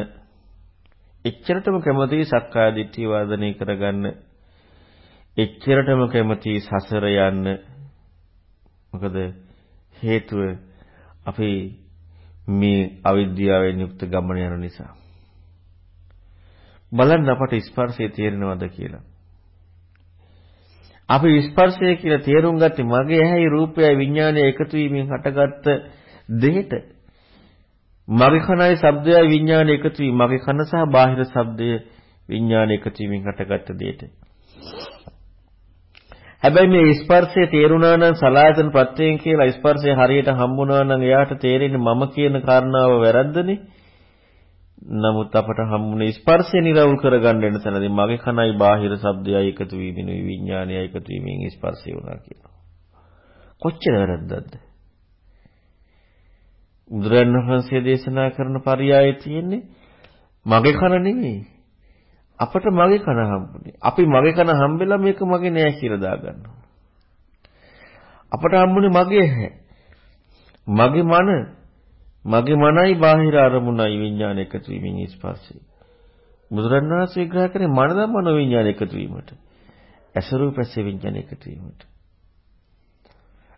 එච්චරටම කැමති සක්කාය දිට්ඨිය වර්ධනය කරගන්න එච්චරටම කැමති සසර යන්න මොකද හේතුව අපි මේ අවිද්‍යාවෙන් යුක්ත ගමන යන නිසා බලන්න අපට ස්පර්ශය තේරෙනවද කියලා. අපි ස්පර්ශය කියලා තේරුම් ගත්තේ මගේ ඇහැයි රූපයයි විඥානයයි එකතු වීමෙන් හටගත්ත දෙයට. මගේ කනයි ශබ්දයයි විඥානය එකතු වීම මගේ කන සහ බාහිර ශබ්දය විඥානය එකතු වීමෙන් හටගත්ත දෙයට. හැබැයි මේ ස්පර්ශය තේරුණා නම් සලායතන ප්‍රත්‍යයෙන් කියලා ස්පර්ශය හරියට හම්බුණා නම් එයාට තේරෙන්නේ මම කියන කාරණාව වැරද්දනේ. නමුත් අපට හම්බුනේ ස්පර්ශය නිරවුල් කරගන්න වෙන තැනදී මගේ කනයි බාහිර ශබ්දයයි එකතු වීමෙනුයි විඥානයයි එකතු වීමෙන් ස්පර්ශය වුණා කියනවා. කොච්චර වැරද්දක්ද? බුදුරණන් වහන්සේ දේශනා කරන පරියායේ තියෙන්නේ මගේ කන නෙමෙයි. අපට මගේ කන හම්බුනේ. අපි මගේ කන හම්බෙලා මේක මගේ නෑ කියලා දාගන්නවා. අපට හම්බුනේ මගේ ඇහැ. මගේ මන මගේ මනයි බාහිර අරමුණයි විඥාන එකතු වීමෙන් ස්පර්ශය. බුදුරණවහන්සේ විග්‍රහ කරේ මන ධම්ම මනෝ විඥාන එකතු වීමට. ඇසරූප ඇස විඥාන එකතු වීමට.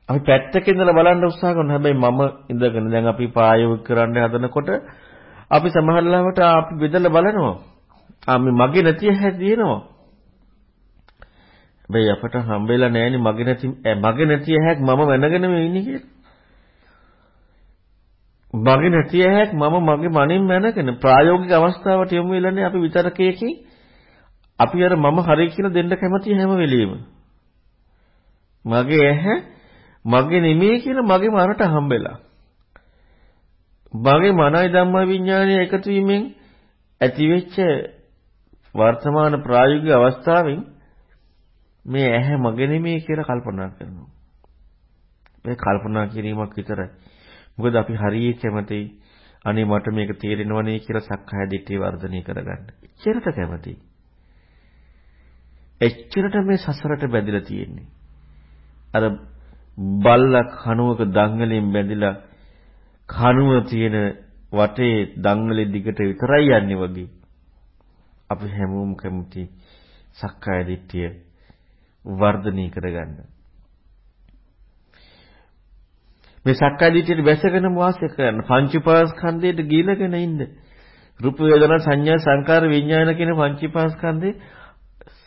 අපි පැත්තක ඉඳලා බලන්න උත්සාහ කරනවා. හැබැයි මම ඉඳගෙන දැන් අපි ප්‍රායෝගික කරන්න හදනකොට අපි සමහරවිට අපි බෙදලා බලනවා. ආ මේ මගේ නැති හැටි දිනනවා. හැබැයි අපට හම්බෙලා නැහෙනි මගේ නැති මගේ නැති හැක් මම වෙනගෙන මේ ඉන්නේ කියලා. මගේ නැති ඇහැක් මම මගේ මනින් මැනගෙන ප්‍රායෝගික අවස්ථාවට යමු වෙලන්නේ අපි විතරකයකින් අපි අර මම හරි කියලා දෙන්න කැමති හැම වෙලෙම. මගේ ඇහැ මගේ නෙමෙයි කියලා මගේ මනට හම්බෙලා. මගේ මනයි ධම්ම විඥානය එකතු වීමෙන් ඇතිවෙච්ච වර්තමාන ප්‍රායෝගික අවස්ථාවෙන් මේ ඇහැ මගේ නෙමෙයි කියලා කල්පනා කරනවා. මේ කල්පනා කිරීමක් විතරයි. මොකද අපි හරිය කැමතියි අනේ මට මේක තේරෙනවනේ කියලා සක්කාය දිට්ඨිය වර්ධනය කරගන්න. එච්චරට කැමතියි. එච්චරට මේ සසරට බැඳිලා තියෙන්නේ. අර බල්ලක් කණුවක දංගලෙන් බැඳිලා කණුව තියෙන වටේ දංගලේ දිගට විතරයි යන්නේ වගේ. අපි හැමෝම කැමති සක්කාය දිට්ඨිය වර්ධනය කරගන්න. මේ සක්කාය දිට්ඨියට බැසගෙන වාසය කරන්න පංච උපාස්කන්ධයට ගිලගෙන ඉන්න. රූප වේදනා සංඥා සංකාර විඥාන කියන පංච උපාස්කන්ධේ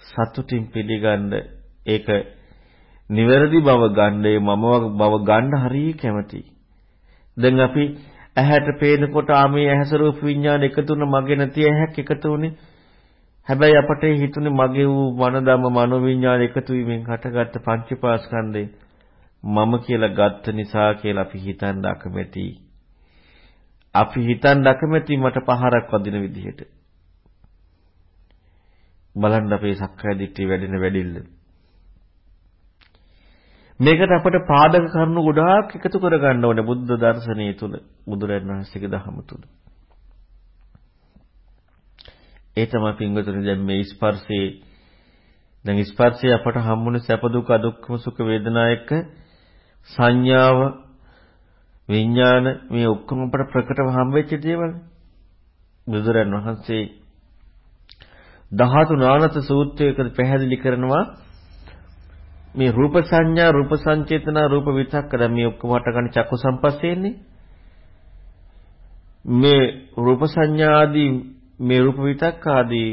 සතුටින් පිළිගන්න ඒක නිවැරදි බව ගන්න මම බව ගන්න හරිය කැමතියි. දැන් අපි ඇහැට පේනකොට ආමේ ඇහැස රූප විඥාන එකතුන මගේ නැති ඇහැක් එකතුනේ. හැබැයි අපට හිතුනේ මගේ වූ මනදම මනෝ විඥාන එකතු වීමෙන් හටගත්ත පංචපාස්කන්ධේ මම කියලා ගත්ත නිසා කියලා අපි හිතන්න අකමැති. අපි හිතන්න අකමැති මට පහරක් වදින විදිහට. බලන්න අපේ සක්කාය දිට්ඨිය වැඩෙන වැඩිල්ල. මේකට අපට පාදක කරුණු ගොඩාක් එකතු කරගන්න ඕනේ බුද්ධ දර්ශනය තුල බුදුරජාණන් වහන්සේගේ දහම තුල. ඒ තමයි පින්වතුනි දැන් මේ ස්පර්ශේ දැන් ස්පර්ශය අපට හම්බුනේ සැප දුක අදුක්කම සුඛ වේදනා එක්ක සංඥාව විඥාන මේ ඔක්කොම අපට ප්‍රකටව හම්බෙච්ච දේවල්. බුදුරන් වහන්සේ ධාතු නානත සූත්‍රයකට පැහැදිලි කරනවා මේ රූප සංඥා රූප සංචේතනා රූප විතක්ක දැන් මේ ඔක්කොම හටගන්න චක්කු සම්පස්සේන්නේ මේ රූප සංඥා ආදී මේ රූප විතක්ක ආදී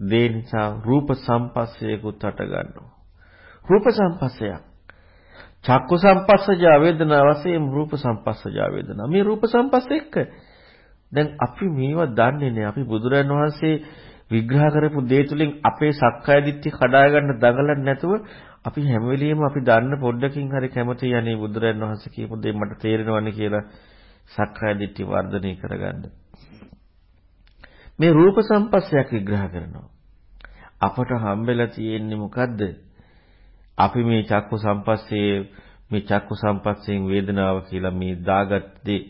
දේ නිසා රූප සම්පස්සයකුත් හට ගන්නවා රූප සම්පස්සයක්. චක්කු සම්පස්සජා වේදනා වශයෙන් රූප සම්පස්සජා වේදනා මේ රූප සම්පස්ස එක්ක දැන් අපි මේවා දන්නේ නැහැ. අපි බුදුරන් වහන්සේ විග්‍රහ කරපු දේ තුලින් අපේ සක්කාය දිට්ඨිය කඩා ගන්න දඟලන්නේ නැතුව අපි හැම වෙලෙම අපි දන්න පොඩ්ඩකින් හරි කැමති යන්නේ බුදුරන් වහන්සේ කියපු දේ මට තේරෙනවනේ කියලා සක්කාය දිට්ඨිය වර්ධනය කරගන්න. මේ රූප සම්පස්සයක් විග්‍රහ කරනවා. අපට හම්බෙලා තියෙන්නේ මොකද්ද? අපි මේ චක්කු සම්පස්සේ මේ චක්කු සම්පස්සෙන් වේදනාව කියලා මේ දාගත්තේ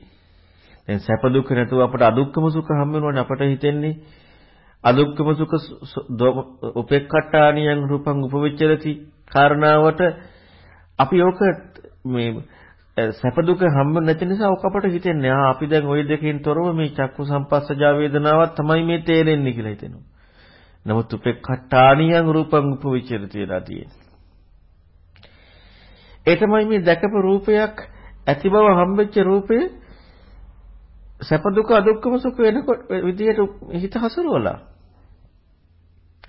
දැන් සැප දුක නැතුව අපට අදුක්කම සුඛ හම්බ වෙනවනේ අපට හිතෙන්නේ අදුක්කම සුඛ උපේක්ඛට්ටානියන් රූපං උපවිච්චරති කාරණාවට අපි ඕක මේ සැප දුක හම්බ නැති නිසා ඕක අපට හිතෙන්නේ ආ අපි දැන් ওই දෙකෙන් තොරව මේ චක්කු සම්පස්සජා වේදනාවක් තමයි මේ තේරෙන්නේ කියලා හිතෙනවා. නමුත් උපේක්ඛට්ටානියන් රූපං උපවිච්චරති වෙලා තියෙන්නේ. ඒ තමයි මේ දැකපු රූපයක් ඇති බව හම්බෙච්ච රූපය සැප දුක අදුක්කම සුඛ වෙනකොට විදියට හිත හසුරුවලා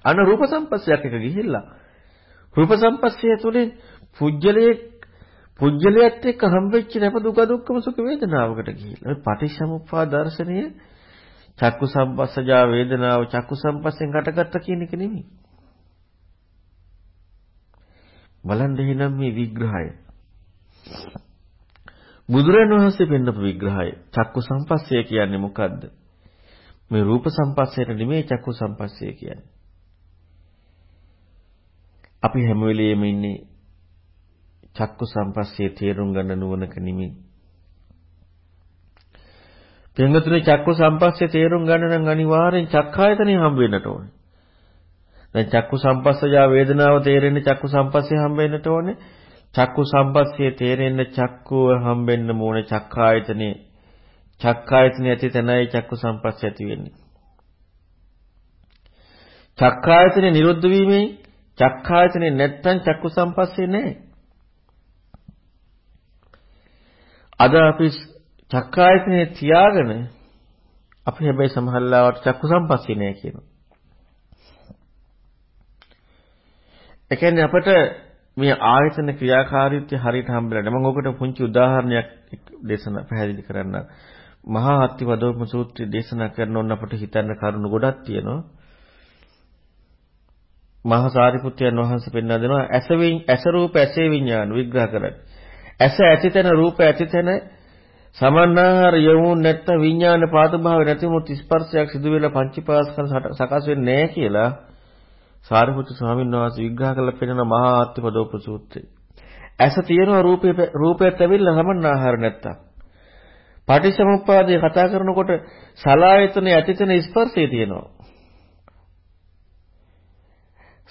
අන රූප සම්පස්සයක් එක ගිහිල්ලා. රූප සම්පස්සය තුළින් පුජ්‍යලයේ පුජ්‍යලයට එක්ක හම්බෙච්ච නැප දුක දුක්ඛම සුඛ වේදනාවකට ගිහිල්ලා. මේ පටිච්චසමුප්පාද දර්ශනය චක්කු සම්පස්සජා වේදනාව චක්කු සම්පස්සෙන් හටගත්ත කියන එක නෙමෙයි. බලන්න එහෙනම් මේ විග්‍රහය. බුදුරණන් වහන්සේ පෙන්නපු විග්‍රහය චක්කු සම්පස්සය කියන්නේ මොකද්ද? මේ රූප සම්පස්සයට නෙමෙයි චක්කු සම්පස්සය කියන්නේ. අපි හැම වෙලෙම ඉන්නේ චක්කු සම්පස්සේ තේරුම් ගන්න නුවණක නෙමෙයි. පින්වතුනි චක්කු සම්පස්සේ තේරුම් ගන්න නම් අනිවාර්යෙන් චක්ඛායතනෙ හම්බ වෙන්නට ඕනේ. දැන් චක්කු සම්පස්සජා වේදනාව තේරෙන්නේ චක්කු සම්පස්සේ හම්බ වෙන්නට ඕනේ. චක්කු සම්පස්සේ තේරෙන්න චක්කුව හම්බෙන්න ඕනේ චක්ඛායතනෙ. චක්ඛායතනෙ ඇති තැනයි චක්කු සම්පස්සේ ඇති වෙන්නේ. චක්ඛායතනෙ නිරුද්ධ වීමෙන් චක්ඛායතනෙ නැත්තම් චක්කු සම්පස්සේ නැහැ. අද අපි චක්කායතනේ තියාගෙන අපි හැබැයි සමහරලාවට චක්කු සම්පස්සේ නෑ කියනවා. ඒ කියන්නේ අපිට මේ ආයතන ක්‍රියාකාරීත්වය හරියට හම්බෙලා නැහැ. මම ඔකට පුංචි උදාහරණයක් දේශනා පැහැදිලි කරන්න. මහා අත්තිවදෝපම සූත්‍රය දේශනා කරන ඕන අපිට හිතන්න කරුණු ගොඩක් තියෙනවා. මහා සාරිපුත්‍රයන් වහන්සේ පෙන්වා දෙනවා ඇස ඇස රූප ඇසේ විඥාන විග්‍රහ කරන්නේ. ඇස ඇතිතන රූප ඇතිතන සමන්නාහාර යමුන් නැත්නම් විඥාන පාතභාව නැතිමුත් ස්පර්ශයක් සිදු වෙලා පංචීපාස්කන් සකස් වෙන්නේ නැහැ කියලා සාරිපුත්‍ර ස්වාමීන් වහන්සේ විග්‍රහ කරලා පෙන්නන මහා ආත්මපදෝප සූත්‍රය. ඇස තියෙනවා රූපේ රූපයත් ඇවිල්ලා සමන්නාහාර නැත්තම්. පටිච්චසමුප්පාදේ කතා කරනකොට සලායතනේ ඇතිතන ස්පර්ශය තියෙනවා.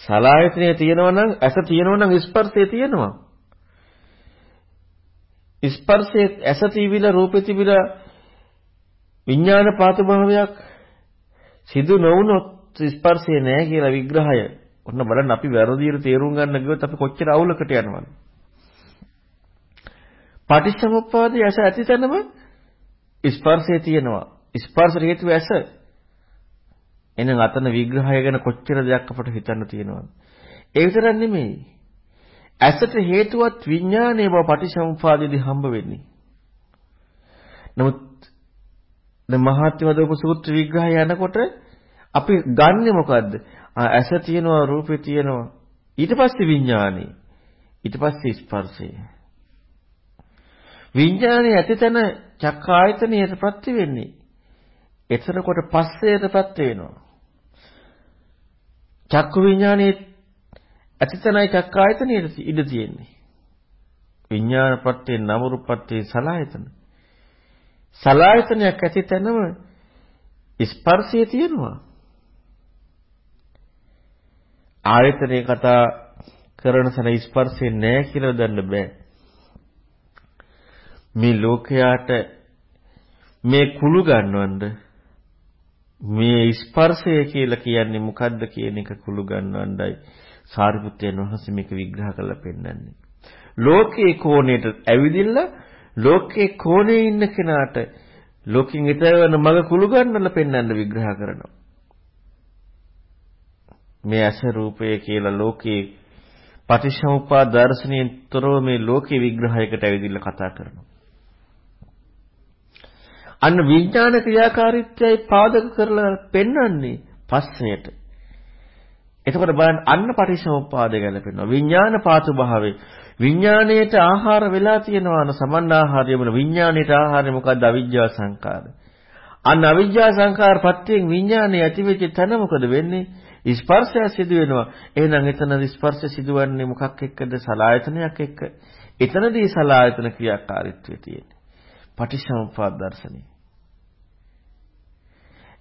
සලායතනේ තියෙනවා නම් ඇස තියෙනවා නම් ස්පර්ශය තියෙනවා. ස්පර්ශයේ ඇස තිබිලා රූපෙ තිබිලා විඥාන පාතභාවයක් සිදු නොවුනොත් ස්පර්ශය නැහැ කියලා විග්‍රහය. ඔන්න බලන්න අපි වැරදියට තේරුම් ගන්න ගියොත් අපි කොච්චර අවුලකට යනවද? පටිච්චසමුප්පාදයේ ඇස ඇති තැනම ස්පර්ශය තියෙනවා. ස්පර්ශ හේතුව ඇස. එහෙනම් අතන විග්‍රහය ගැන කොච්චර දෙයක් අපට හිතන්න තියෙනවද? ඒ විතරක් නෙමෙයි. ඇසට හේතුවත් විඥානයේ බව පටිසමුපාදයේදී හම්බ වෙන්නේ. නමුත් දැන් මහත්වදෝප සූත්‍ර විග්‍රහය යනකොට අපි ගන්නෙ මොකද්ද? ඇස තියෙනවා රූපේ තියෙනවා. ඊට පස්සේ විඥානේ. ඊට පස්සේ ස්පර්ශය. විඥානේ ඇතිතන චක්කායතනයට ප්‍රත්‍ය වෙන්නේ. එතනකොට පස්සේටපත් වෙනවා. චක්කු විඥානේ ඇතිතනයි චක්කායතනෙට ඉඩ තියෙන්නේ. විඥානපත්තේ නමරුපත්තේ සලායතන. සලායතනයක් ඇතිතනම ස්පර්ශය තියෙනවා. ආයතනයේ කතා කරන සන ස්පර්ශය නැහැ කියලා දන්න බෑ. මේ ලෝකයාට මේ කුළු ගන්නවන්ද මේ ස්පර්ශය කියලා කියන්නේ මොකද්ද කියන එක කුළු ගන්නවන්නයි සාරිපුත්‍රයන් වහන්සේ මේක විග්‍රහ කරලා පෙන්නන්නේ. ලෝකේ කෝණයට ඇවිදින්න ලෝකේ කෝණේ ඉන්න කෙනාට ලෝකෙන් ඈතර වෙන මග කුළු ගන්නලා පෙන්වන්න විග්‍රහ කරනවා. මේ ඇස රූපය කියලා ලෝකේ පටිච්චසමුප්පාද දර්ශනයෙන් තොරව මේ ලෝකේ විග්‍රහයකට ඇවිදින්න කතා කරනවා. අන්න විඥාන ක්‍රියාකාරීත්වයයි පාදක කරලා පෙන්වන්නේ පස්සයට. එතකොට බලන්න අන්න පටිච්චසමුප්පාදය ගැලපෙනවා. විඥාන පාතු භාවේ විඥාණයට ආහාර වෙලා තියෙනවා න සමන්න ආහාරය වල විඥාණයට ආහාරය මොකද්ද අවිජ්ජා සංකාර. අන්න අවිජ්ජා සංකාර පත්‍යයෙන් විඥාණය ඇතිවෙච්ච තැන මොකද වෙන්නේ? ස්පර්ශය සිදු වෙනවා. එහෙනම් එතන ස්පර්ශය සිදුවන්නේ මොකක් එක්කද? සලායතනයක් එක්ක. එතනදී සලායතන ක්‍රියාකාරීත්වය තියෙන්නේ. පටිච්චසමුප්පාද දර්ශනය.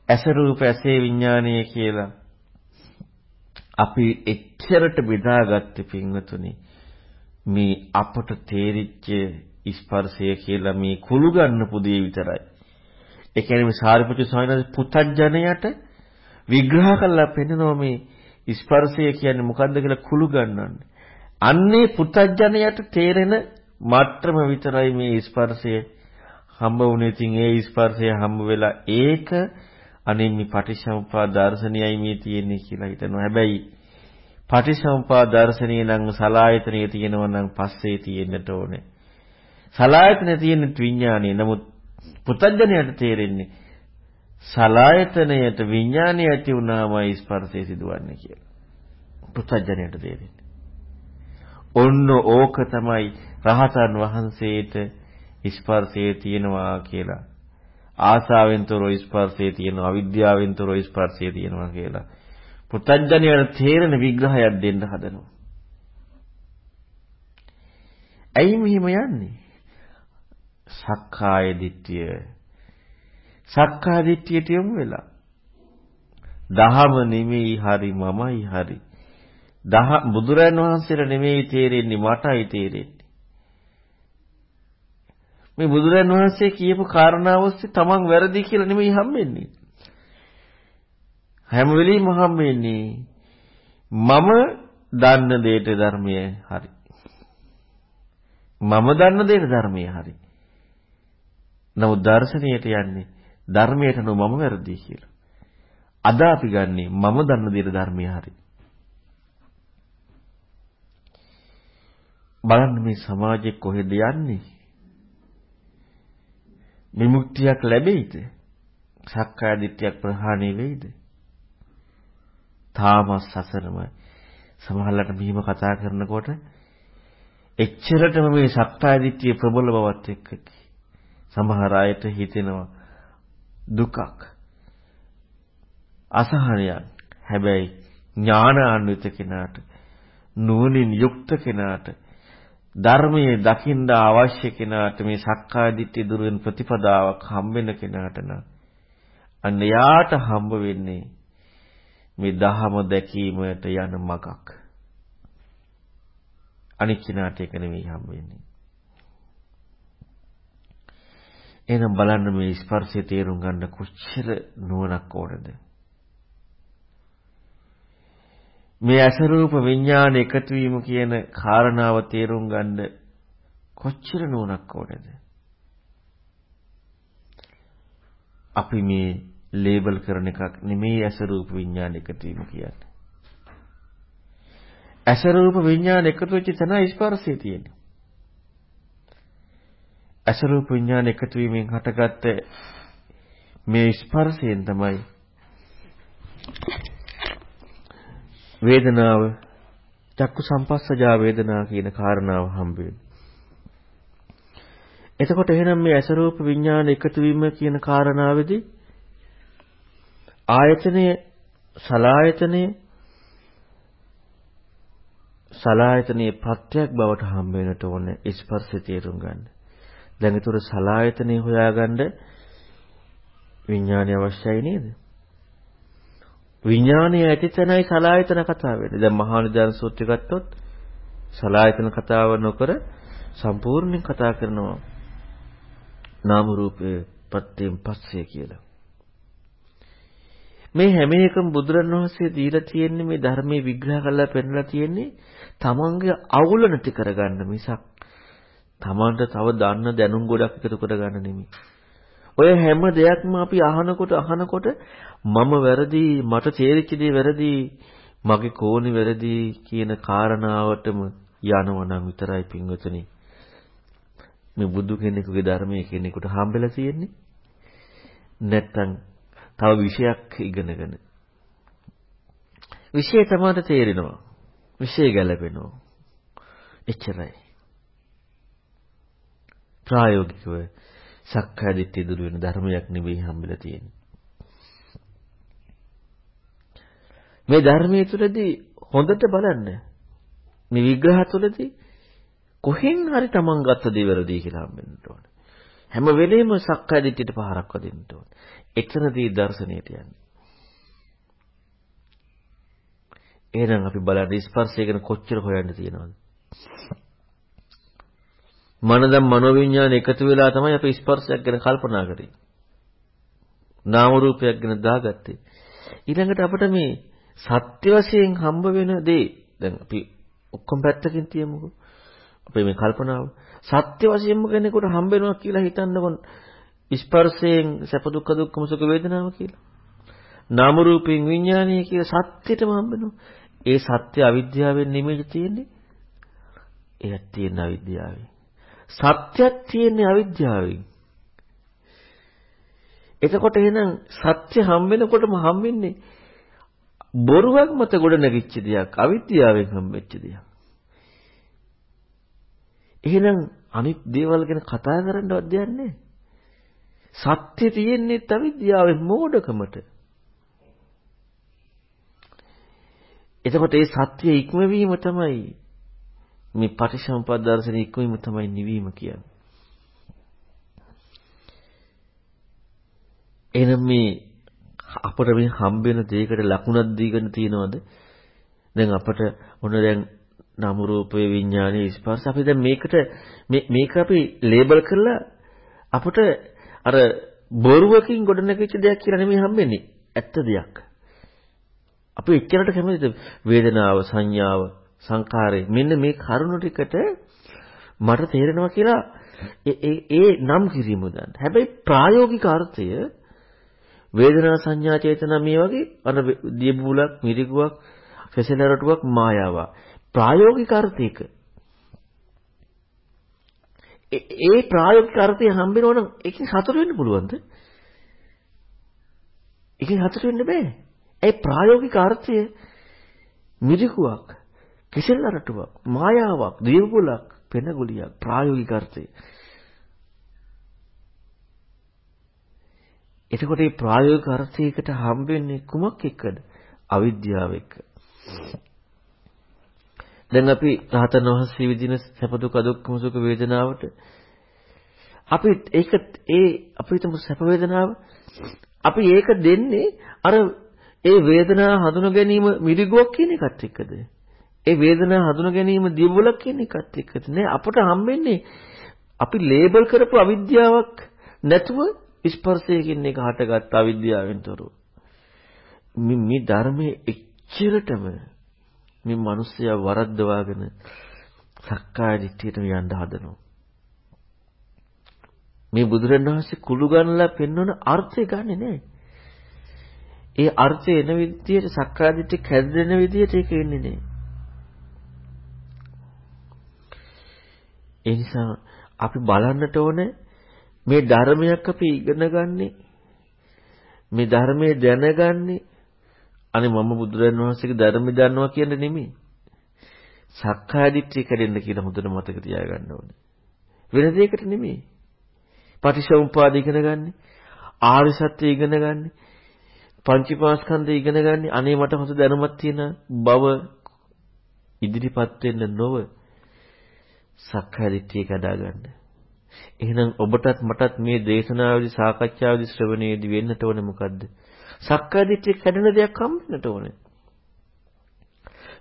ඇස රූප ඇසේ විඥානීය කියලා අපි එච්චරට බෙදාගත්තේ පින්වතුනි මේ අපට තේරිච්ච ස්පර්ශය කියලා මේ කුළු ගන්න පුදේ විතරයි. ඒ කියන්නේ මේ සාරිපුත්‍ර ස්වාමීන් පුතඥයට විග්‍රහ කළා පෙන්නනවා මේ ස්පර්ශය කියන්නේ මොකද්ද කියලා කුළු ගන්නන්නේ. අන්නේ පුතඥයට තේරෙන මාත්‍රම විතරයි මේ ස්පර්ශය හම්බ වුනේ. ඉතින් ඒ ස්පර්ශය හම්බ වෙලා ඒක අනේ මේ පටිච්චසමුප්පාද දර්ශනයයි මේ තියෙන්නේ කියලා හිතනවා. හැබැයි පටිච්චසමුප්පාද දර්ශනය නම් සලායතනයේ තියෙනවා නම් පස්සේ තියෙන්නට ඕනේ. සලායතනයේ තියෙන විඥානය. නමුත් පුතඥයට තේරෙන්නේ සලායතනයට විඥානය ඇති වුණාමයි ස්පර්ශය සිදුවන්නේ කියලා. පුතඥයට තේරෙන්නේ. ඔන්න ඕක තමයි රහතන් වහන්සේට ස්පර්ශයේ තියෙනවා කියලා. ආසාවෙන් තොරව ස්පර්ශයේ තියෙනවා, අවිද්‍යාවෙන් තොරව ස්පර්ශයේ තියෙනවා කියලා. පුතඥයට තේරෙන විග්‍රහයක් දෙන්න හදනවා. ඇයි මෙහෙම යන්නේ? සක්කාය දිට්ඨිය. සක්කාය දිට්ඨියට යොමු වෙලා. දහම නෙමෙයි හරි මමයි හරි. දහ බුදුරන් වහන්සේට නෙමෙයි තේරෙන්නේ මටයි තේරෙන්නේ. මේ බුදුරන් වහන්සේ කියපු කාරණාව ඔස්සේ තමන් වැරදි කියලා නෙමෙයි හම්බෙන්නේ. හැම වෙලෙම හම්බෙන්නේ මම දන්න දෙයට ධර්මය හරි. මම දන්න දෙයට ධර්මය හරි. නමුත් දර්ශනයට යන්නේ ධර්මයට නෝ මම වැරදි කියලා. අද අපි ගන්නේ මම දන්න දෙයට ධර්මය හරි. බලන්න මේ සමාජයේ කොහෙද යන්නේ? විමුක්තියක් ලැබෙයිද? සක්කාය දිට්ඨියක් ප්‍රහාණය වෙයිද? තාම සසරමයි. සමහරවිට මෙහිම කතා කරනකොට එච්චරටම මේ සක්කාය දිට්ඨිය ප්‍රබල බවත් එක්ක සමහර අයට හිතෙනවා දුකක් අසහනයක්. හැබැයි ඥානාන්විත කෙනාට නුවණින් යුක්ත කෙනාට ධර්මයේ දකින්න අවශ්‍ය කෙනාට මේ සක්කාය දිට්ඨිය දුර වෙන ප්‍රතිපදාවක් හම්බ වෙන කෙනාට නම් අන්න යාට හම්බ වෙන්නේ මේ දහම දැකීමට යන මගක්. අනික් කෙනාට ඒක නෙමෙයි හම්බ වෙන්නේ. එහෙනම් බලන්න මේ ස්පර්ශය තේරුම් ගන්න කොච්චර නුවණක් ඕනද? මේ අසරූප විඥාන එකතු වීම කියන කාරණාව තේරුම් ගන්න කොච්චර නුවණක් ඕනද? අපි මේ ලේබල් කරන එකක් නෙමෙයි අසරූප විඥාන එකතු වීම කියන්නේ. අසරූප විඥාන එකතු වෙච්ච තැන ස්පර්ශය තියෙන්නේ. අසරූප විඥාන එකතු වීමෙන් හටගත්ත මේ ස්පර්ශයෙන් තමයි වේදනාව චක්කු සම්පස්සජා වේදනා කියන කාරණාව හම්බ එතකොට එහෙනම් මේ අසරූප විඥාන එකතු වීම කියන කාරණාවේදී ආයතනය සලායතනය සලායතනයේ ප්‍රත්‍යක් බවට හම්බ වෙනට ඕනේ ස්පර්ශය තේරුම් ගන්න. දැන් ඒතර සලායතනය හොයාගන්න විඥානය අවශ්‍යයි නේද? විඥානය ඇතිතනයි සලායතන කතාව වෙන්නේ. දැන් මහා නිදාන සූත්‍රය ගත්තොත් සලායතන කතාව නොකර සම්පූර්ණයෙන් කතා කරනවා නාම රූපේ පත්‍යයෙන් පස්සේ කියලා. මේ හැම එකම බුදුරණවහන්සේ දීලා තියෙන්නේ මේ ධර්මයේ විග්‍රහ කරලා පෙන්නලා තියෙන්නේ තමන්ගේ අවුල නැති කරගන්න මිසක් තමන්ට තව දන්න දැනුම් ගොඩක් එකතු කරගන්න නෙමෙයි. ඔය හැම දෙයක්ම අපි අහනකොට අහනකොට මම වැරදි මට තේරිච්ච දේ වැරදි මගේ කෝණි වැරදි කියන කාරණාවටම යනවා නම් විතරයි පින්වතුනි. මේ බුදු කෙනෙකුගේ ධර්මයේ කෙනෙකුට හම්බෙලා තියෙන්නේ. නැත්තම් තව විෂයක් ඉගෙනගෙන. විෂය තමයි තේරෙනවා. විෂය ගැලපෙනවා එච්චරයි. ප්‍රායෝගිකව සක්කාය දිට්ඨිය දුරු වෙන ධර්මයක් නෙවෙයි හම්බෙලා තියෙන්නේ. මේ ධර්මයේ තුලදී හොඳට බලන්න. මේ විග්‍රහ තුලදී කොහෙන් හරි Taman ගත්ත දේ වැරදි කියලා හම්බෙන්න ඕනේ. හැම වෙලෙම සක්කාය දිට්ඨියට පහරක් වදින්න ඕනේ. එතනදී දර්ශනයට යන්නේ. එහෙනම් අපි බලන්න ස්පර්ශය ගැන කොච්චර හොයන්න තියෙනවද? මනදම් මනෝවිඤ්ඤාණ එකතු වෙලා තමයි අපි ස්පර්ශයක් ගැන කල්පනා කරේ. නාම රූපයක් ගැන දාගත්තේ. ඊළඟට අපිට මේ සත්‍ය වශයෙන් හම්බ වෙන දේ දැන් අපි ඔක්කොම පැත්තකින් තියමුකෝ. අපේ මේ කල්පනාව සත්‍ය වශයෙන්ම කෙනෙකුට හම්බ වෙනවා කියලා හිතන්නකො ස්පර්ශයෙන් සැප දුක්ඛ දුක්ඛම සුඛ වේදනාව කියලා. නාම රූපයෙන් විඥානය කියලා සත්‍යයටම හම්බෙනවා. ඒ සත්‍ය අවිද්‍යාවෙන් නෙමෙයි තියෙන්නේ. ඒත් තියෙන අවිද්‍යාවෙන්. සත්‍යයක් තියෙන්නේ අවිද්‍යාවෙන්. එතකොට එහෙනම් සත්‍ය හම් වෙනකොටම හම් වෙන්නේ බොරුවක් මත ගොඩ නැගිච්ච දෙයක් අවිද්‍යාවෙන් හම්බෙච්ච දෙයක්. එහෙනම් අනිත් දේවල් ගැන කතා කරන්නවත් දෙයක් නැහැ. සත්‍ය තියෙන්නේ අවිද්‍යාවෙන් මෝඩකමට. එතකොට ඒ සත්‍ය ඉක්මවීම තමයි මේ පටිච්චසමුප්පාද දර්ශන ඉක්මවීම තමයි නිවීම කියන්නේ. එහෙනම් මේ අපට මේ හම්බ වෙන දෙයකට ලකුණක් දීගෙන තියනවද? දැන් අපට ඔන්න දැන් නාම රූපේ විඥානයේ ස්පර්ශ අපි දැන් මේකට මේක අපි ලේබල් කරලා අපට අර බොරුවකින් ගොඩනැගිච්ච දෙයක් කියලා නෙමෙයි හම්බෙන්නේ. ඇත්ත දෙයක්. අපි එච්චරට කැමතිද වේදනාව සංඥාව සංකාරය මෙන්න මේ කරුණු ටිකට මට තේරෙනවා කියලා ඒ ඒ නම් කිරීම දන්න. හැබැයි ප්‍රායෝගික අර්ථය වේදනා සංඥා චේතනා මේ වගේ අර දියබුලක් මිරිගුවක් කෙසෙලරටුවක් මායාවක් ප්‍රායෝගික අර්ථයක ඒ ප්‍රායෝගික අර්ථය හම්බෙනවා නම් ඒකෙන් සතුට වෙන්න පුළුවන්ද? ඒකෙන් සතුට වෙන්න බෑ. ඒ ප්‍රායෝගික අර්ථය මිරිකුවක්, කිසෙල් අරටුවක්, මායාවක්, දියබුලක්, පෙනගුලියක් ප්‍රායෝගික අර්ථය. එතකොට මේ ප්‍රායෝගික අර්ථයකට හම්බෙන්නේ කුමක් එක්කද? අවිද්‍යාව එක්ක. දැන් අපි රහතන් වහන්සේ විදින සැප දුක දුක්ඛම සුඛ වේදනාවට අපි ඒක ඒ අපි හිතමු සැප වේදනාව අපි ඒක දෙන්නේ අර ඒ වේදනාව හඳුන ගැනීම මිරිගුවක් කියන එකත් එක්කද? ඒ වේදනාව හඳුන ගැනීම දියබුලක් කියන එකත් එක්කද? නෑ අපට හම්බෙන්නේ අපි ලේබල් කරපු අවිද්‍යාවක් නැතුව ස්පර්ශයකින් එක හටගත් අවිද්‍යාවෙන් තොරව. මේ ධර්මයේ එච්චරටම මේ මිනිස්සයා වරද්දවාගෙන සක්කාය දිට්ඨියටම යන්න හදනවා. මේ බුදුරණවහන්සේ කුළු ගන්නලා පෙන්වන අර්ථය ගන්නෙ නෑ. ඒ අර්ථය එන විදියට සක්කාය දිට්ඨිය කැදෙන විදියට ඒක එන්නේ නෑ. ඒ නිසා අපි බලන්නට ඕනේ මේ ධර්මයක් අපි ඉගෙන ගන්නේ මේ ධර්මයේ දැනගන්නේ අනේ මම බුදුරජාණන් වහන්සේගේ ධර්ම දන්නවා කියන්නේ නෙමෙයි. සක්කාය දිට්ඨිය කැඩෙන්න කියලා හොඳට මතක තියාගන්න ඕනේ. වෙන දෙයකට නෙමෙයි. පටිච්චසමුප්පාද ඉගෙන ගන්න, ආර්ය සත්‍ය ඉගෙන ගන්න, පංචීපාස්කන්ධය ඉගෙන ගන්න. අනේ මට හොඳ දැනුමක් තියෙන බව ඉදිරිපත් වෙන්න නොව සක්කාය දිට්ඨිය කඩා ගන්න. එහෙනම් ඔබටත් මටත් මේ දේශනාවේදී සාකච්ඡාවේදී ශ්‍රවණයේදී වෙන්නට ඕනේ මොකද්ද? සක්කාය දිට්ඨිය කැඩෙන දෙයක් හම් වෙන්නට ඕනේ.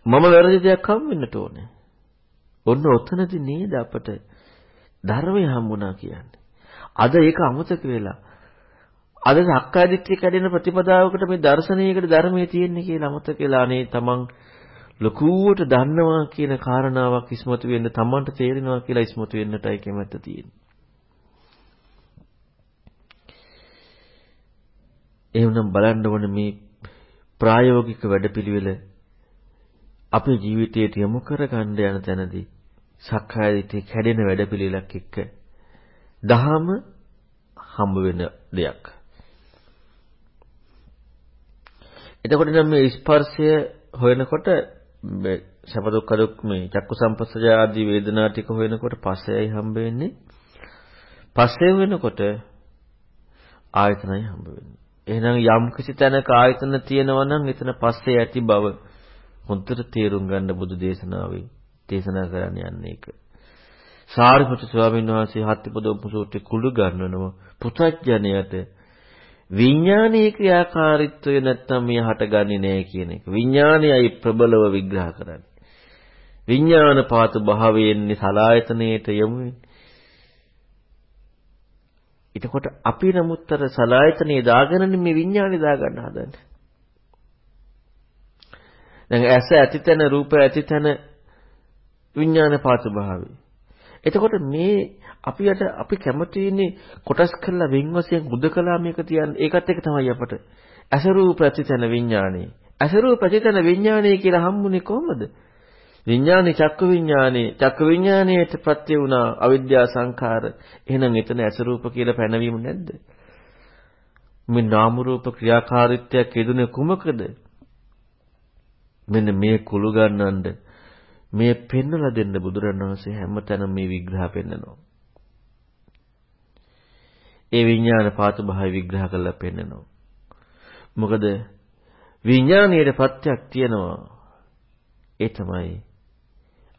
මම වැරදි දෙයක් හම් වෙන්නට ඕනේ. ඔන්න ඔතනදී නේද අපට ධර්මය හම්බුණා කියන්නේ. අද ඒක අමතක වෙලා අද සක්කාය දිට්ඨිය කැඩෙන ප්‍රතිපදාවකට මේ දර්ශනයකට ධර්මයේ තියෙන්නේ කියලා අමතක වෙලා අනේ තමන් ලකුවට දන්නවා කියන කාරණාවක් ඉස්මතු වෙන්න තමන්ට තේරෙනවා කියලා ඉස්මතු වෙන්නටයි කැමැත්ත තියෙන්නේ. එහෙනම් බලන්න ඕනේ මේ ප්‍රායෝගික වැඩපිළිවෙල අපේ ජීවිතයට යොමු කරගන්න යන තැනදී සක්කාය දිට්ඨිය කැඩෙන වැඩපිළිවෙලක් එක්ක දහම හම්බ වෙන දෙයක්. එතකොට නම් මේ ස්පර්ශය හොයනකොට සැප දුක් දුක් මේ චක්කු සම්පස්සජ ආදී වේදනා ටික හොයනකොට පස්සෙයි හම්බ වෙන්නේ. පස්සේ වෙනකොට ආයතනයි හම්බ වෙන්නේ. එහෙනම් යම් කිසි තැනක ආයතන තියෙනවා නම් එතන පස්සේ ඇති බව හොඳට තේරුම් ගන්න බුදු දේශනාවේ දේශනා කරන්න යන්නේ ඒක. සාරිපුත්‍ර ස්වාමීන් වහන්සේ හත්තිපදෝප සූත්‍රයේ කුළු ගන්නවම පුතඥයට විඥානීය ක්‍රියාකාරීත්වය නැත්තම් මේ හටගන්නේ නැහැ කියන එක. විඥානයයි ප්‍රබලව විග්‍රහ කරන්නේ. විඥාන පාතු භාවයෙන්නේ සලායතනයේට යමු වෙන්නේ. එතකොට අපි නමුත් අර සලායතනේ දාගෙනනේ මේ විඥානේ දාගන්න හදන්නේ. දැන් ඇස ඇතිතන රූප ඇතිතන විඥාන පාතු භාවය. එතකොට මේ අපිට අපි කැමති ඉන්නේ කොටස් කරලා වෙන් වශයෙන් හුදකලා මේක තියන්නේ ඒකත් එක තමයි අපට අසරූප ප්‍රතිතන විඥානේ. අසරූප ප්‍රතිතන විඥානේ කියලා හම්බුනේ කොහමද? විඥානේ චක්ක විඥානේ චක්ක විඥානයට ප්‍රත්‍ය වුණා අවිද්‍යා සංඛාර. එහෙනම් එතන අසරූප කියලා පැනවීම නැද්ද? මේ නාම රූප ක්‍රියාකාරීත්වයක් යෙදුනේ කුමකද? මෙන්න මේ කුළු ගන්නඳ මේ පෙන්වලා දෙන්න බුදුරණවහන්සේ හැමතැනම මේ විග්‍රහ පෙන්නනවා. ඒ විඥාන පාත භාවය විග්‍රහ කරලා පෙන්නනවා. මොකද විඥානීය ප්‍රත්‍යක් තියෙනවා. ඒ තමයි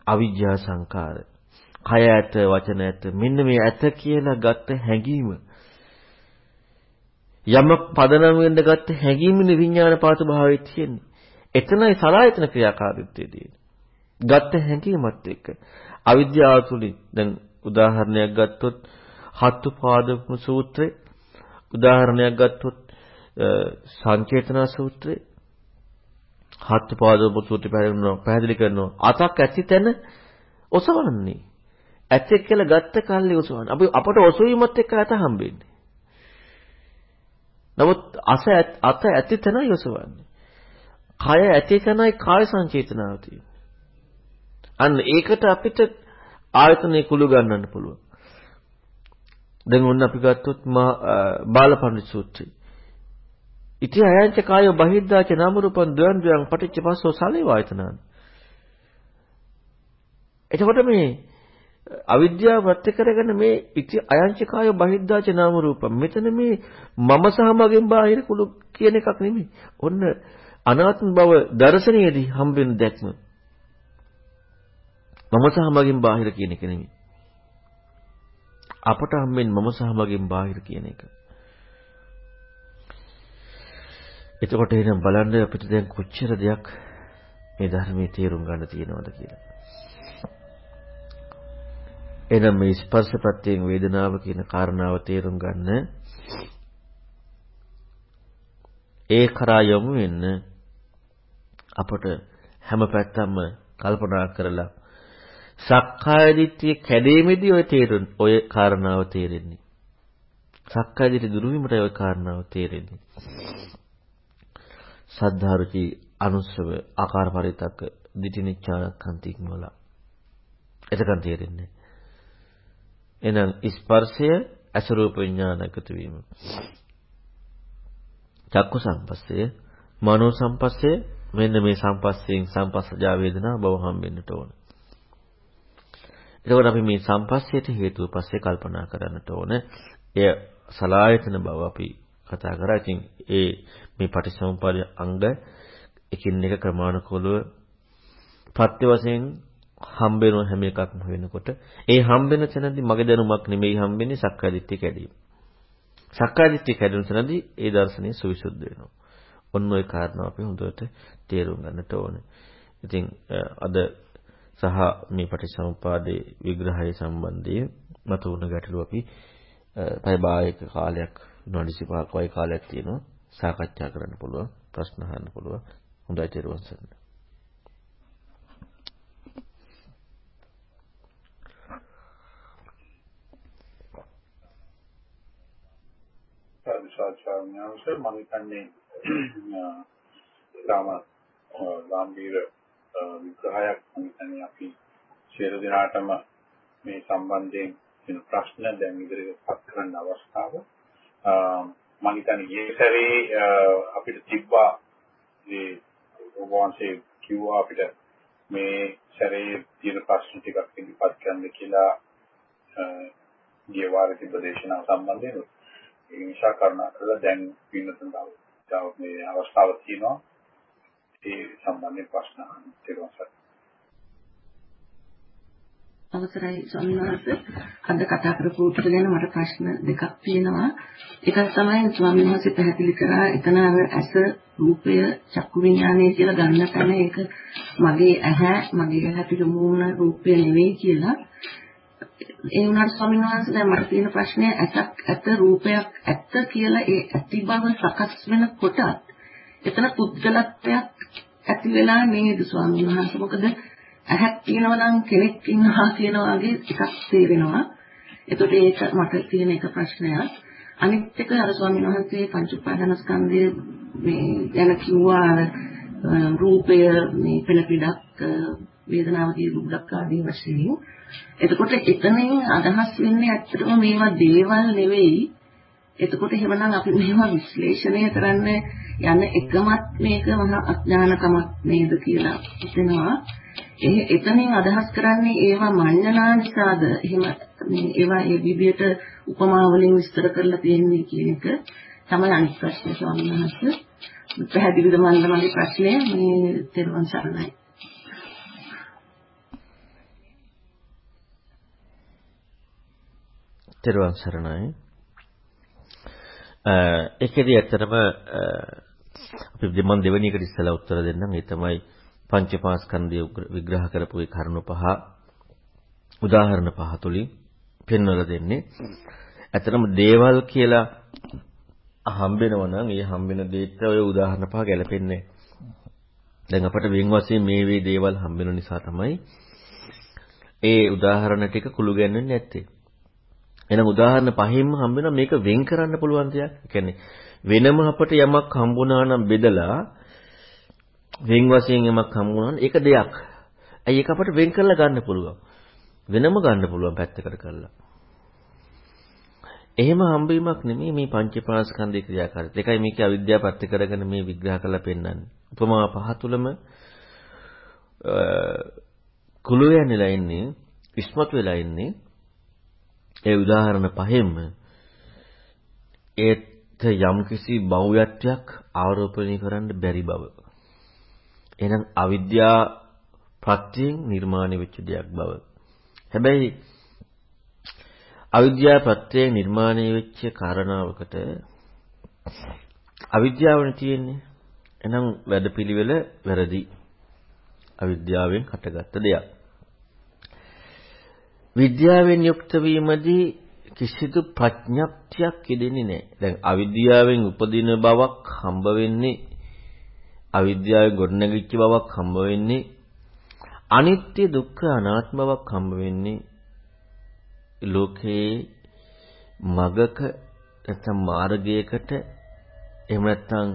අවිජ්ජා සංකාර. කය ඇත වචන ඇත මෙන්න මේ ඇත කියලා ගත්ත හැඟීම යමක් පදනම් වෙන්න ගත්ත හැඟීමනේ විඥාන පාත භාවයේ තියෙන්නේ. එතනයි සලායතන ක්‍රියාකාරීත්වය තියෙන්නේ. ගත්ත හැඟීමත් එක්ක අවිද්‍යාව තුලින් දැන් උදාහරණයක් ගත්තොත් හත්තු පාදක සූත්‍රය උදාහරණයක් ගත්තොත් සංචේතනා සූත්‍රය හත්තු පාදක සූත්‍රය පැහැදිලි කරනවා අතක් ඇති තැන ඔසවන්නේ. ඇතෙක් කියලා ගත්ත කල්ලි ඔසවන්නේ. අපි අපට ඔසවීමත් එක්ක අත හම්බෙන්නේ. නමුත් අස අත ඇති තැනයි ඔසවන්නේ. කය ඇති තැනයි කාය සංචේතනාව තියෙන්නේ. අන්න ඒකට අපිට ආයතනයේ කුළු ගන්නන්න පුළුවන්. දැන් ඔන්න අපි ගත්තොත් බාලපඬි සූත්‍රය. ඉති අයංච කායෝ බහිද්ධාච නාම රූපං ද්වන්ද්වයන් පටිච්ච පස්සෝ සලේ වායතනාන. එතකොට මේ අවිද්‍යාව ප්‍රත්‍ය කරගෙන මේ ඉති අයංච කායෝ බහිද්ධාච නාම රූපං මෙතන මේ මම සහ මගෙන් බාහිර කුළු කියන එකක් නෙමෙයි. ඔන්න අනාත්ම බව දර්ශනයේදී හම්බෙන දැක්ම. මම සහ මගෙන් බාහිර කියන එක නෙමෙයි. අපට හම්බෙන්නේ මම සහ මගෙන් බාහිර කියන එක. එතකොට එහෙනම් බලන්න අපිට දැන් කොච්චර දෙයක් මේ ධර්මයේ තේරුම් ගන්න තියෙනවද කියලා. එහෙනම් මේ ස්පර්ශ ප්‍රත්‍යයෙන් වේදනාව කියන කාරණාව තේරුම් ගන්න ඒ කරා යොමු වෙන්න අපට හැම පැත්තම කල්පනා කරලා සක්කාය දිට්ඨිය කැඩීමේදී ඔය තේරුම් ඔය කාරණාව තේරෙන්නේ. සක්කාය දිට්ඨිය දුරු වීමට ඔය කාරණාව තේරෙන්නේ. සද්ධාරුචි අනුස්සව ආකාර පරිතක දිටිනිච්ඡාකන්තික් වල. එතකන් තේරෙන්නේ. එහෙනම් ස්පර්ශය අසරූප විඥාන එකතු වීම. චක්කු සංපස්සය, මනෝ සංපස්සය මෙන්න මේ සංපස්සයෙන් සංපස්සජා වේදනා බව හම්බෙන්නට ඕන. එතකොට අපි මේ සම්පස්සයට හේතුව පස්සේ කල්පනා කරන්නට ඕන. එය සලායතන බව අපි කතා කරා. ඉතින් ඒ මේ පටිසමුප්පාද අංග එකින් එක ක්‍රමානුකූලව පත්‍ය වශයෙන් හම්බෙන හැම එකක්ම වෙනකොට ඒ හම්බෙන තැනදී මගේ දැනුමක් නෙමෙයි හම්බෙන්නේ සක්කාය දිට්ඨිය කැඩීම. සක්කාය දිට්ඨිය කැඩෙන තැනදී ඒ දර්ශනය සවිසුද්ධ වෙනවා. ඔන්න ඔය කාරණාව අපි හොඳට තේරුම් ගන්නට ඕනේ. ඉතින් අද සහ මේ පටිච්චසමුපාදයේ විග්‍රහය සම්බන්ධයෙන් මතුවන ගැටලු අපි පැය භාගයක කාලයක් විනාඩි 25ක වගේ කාලයක් තියෙනවා සාකච්ඡා කරන්න පුළුවන් ප්‍රශ්න අහන්න පුළුවන්. හොඳයි ඊට සර් සාචාර්යවංශ මම හිතන්නේ ඊටම ගාම්භීර විග්‍රහයක් මම අපි සියලු දෙනාටම මේ සම්බන්ධයෙන් වෙන ප්‍රශ්න දැන් ඉදිරියට පත් කරන්න අවස්ථාව. මම හිතන්නේ මේ සැරේ අපිට තිබ්බා මේ ඔබවන්සේ කිව්වා අපිට මේ සැරේ තියෙන ප්‍රශ්න ටිකක් ඉදිරිපත් කරන්න කියලා ගිය වාරේ තිබ්බ දේශනාව සම්බන්ධයෙන්. ඒ නිසා කරුණාකරලා දැන් පින්නතුන් තව මේ අවස්ථාව තියෙනවා. ඒ සම්බන්ධයෙන් ප්‍රශ්න අහන්න තිරුවන් අවසරයි ස්වාමීන් වහන්සේ. අද කතා කරපු උත්තර ගැන මට ප්‍රශ්න දෙකක් තියෙනවා. එකක් තමයි ස්වාමීන් වහන්සේ පැහැදිලි කරා එතන ඇස රූපය චක්කු විඥානය කියලා ගන්න තැන ඒක මගේ ඇහැ මගේ ඇහැට යොමු වුණ රූපය නෙවෙයි කියලා. ඒ වුණාට ස්වාමීන් වහන්සේ දැන් මට තියෙන ප්‍රශ්නය ඇසක් ඇත රූපයක් ඇත්ත කියලා ඒ ඇති බව සකස් වෙනකොට එතන පුද්ගලත්වයක් ඇති වෙලා නේද ස්වාමීන් වහන්සේ? මොකද ඇහක් තියෙනවා නම් කෙනෙක් ඉන්නවා කියන වගේ එකක් තේරෙනවා. එතකොට ඒක මට තියෙන එක ප්‍රශ්නයක්. අනිත් එක අර ස්වාමීන් වහන්සේ පංච උපාදානස්කන්ධය මේ ගැන කිව්වා රූපය මේ පෙළ පිටක් වේදනාව කියන මුලක් ආදී වශයෙන්. එතකොට එතනින් අදහස් වෙන්නේ ඇත්තටම මේවා දේවල් නෙවෙයි. එතකොට එහෙමනම් අපි මේවා විශ්ලේෂණය කරන්න යන එකමත් මේක මහා අඥානකමක් නේද කියලා හිතෙනවා ඒ එතනින් අදහස් කරන්නේ ඒවා මඤ්ඤණා නිසාද එහෙම මේ ඒවා ඒ විදිහට උපමා වලින් විස්තර කරලා තියෙන්නේ කියන එක තමයි අනිත් ප්‍රශ්නේ ස්වාමීන් වහන්සේ පැහැදිලිද මන්ද මගේ ප්‍රශ්නය මේ තෙරුවන් සරණයි. තෙරුවන් සරණයි. ඒකෙදි ඇත්තටම අපි මම දෙවෙනි එකට ඉස්සලා උත්තර දෙන්නම්. ඒ තමයි පංචපාස්කන්ධය විග්‍රහ කරපු ඒ කරුණු පහ උදාහරණ පහ තුලින් පෙන්වලා දෙන්නේ. ඇත්තටම දේවල් කියලා හම්බෙනවා නම් ඒ හම්බෙන දෙයට ඔය උදාහරණ පහ ගැලපෙන්නේ දැන් අපට වෙන් වශයෙන් මේ වේ දේවල් හම්බෙන නිසා තමයි ඒ උදාහරණ ටික කුළු ගැන්වෙන්නේ නැත්තේ. එහෙනම් උදාහරණ පහෙන්ම හම්බෙන මේක වෙන් කරන්න පුළුවන් දෙයක්. ඒ කියන්නේ වෙනම අපට යමක් හම්බුණා නම් බෙදලා වෙන් වශයෙන් යමක් හම්බුණා නම් ඒක දෙයක්. ඇයි ඒක අපට වෙන් කරලා ගන්න පුළුවන්. වෙනම ගන්න පුළුවන් පැත්තකට කරලා. එහෙම හම්බවීමක් නෙමෙයි මේ පංචපාස්කන්ධේ ක්‍රියාකාරීත්වය. ඒකයි මේක අවිද්‍යාව පැත්ත කරගෙන මේ විග්‍රහ කරලා පෙන්නන්නේ. උපමා පහ තුලම කුළු යන්නේලා ඉන්නේ, ඉස්මතු වෙලා ඉන්නේ. ඒ උදාහරණ පහෙන්ම ඒත් යම්කිසි බහුයත්වයක් ආරෝපණය කරන්න බැරි බව. එහෙනම් අවිද්‍යා ප්‍රත්‍යයෙන් නිර්මාණය වෙච්ච දෙයක් බව. හැබැයි අවිද්‍යාව ප්‍රත්‍යයෙන් නිර්මාණය වෙච්ච කාරණාවකට අවිද්‍යාවනේ තියෙන්නේ. එහෙනම් වැඩපිළිවෙල වැරදි. අවිද්‍යාවෙන් හටගත්ත දෙයක්. විද්‍යාවෙන් යුක්ත වීමදී කිසිදු ප්‍රඥප්තියක් ඉදෙන්නේ නැහැ. දැන් අවිද්‍යාවෙන් උපදින බවක් හම්බ වෙන්නේ අවිද්‍යාවෙන් ගොඩනැගිච්ච බවක් හම්බ වෙන්නේ අනිත්‍ය දුක්ඛ අනාත්ම බවක් හම්බ වෙන්නේ ලෝකේ මගක නැත්නම් මාර්ගයකට එහෙම නැත්නම්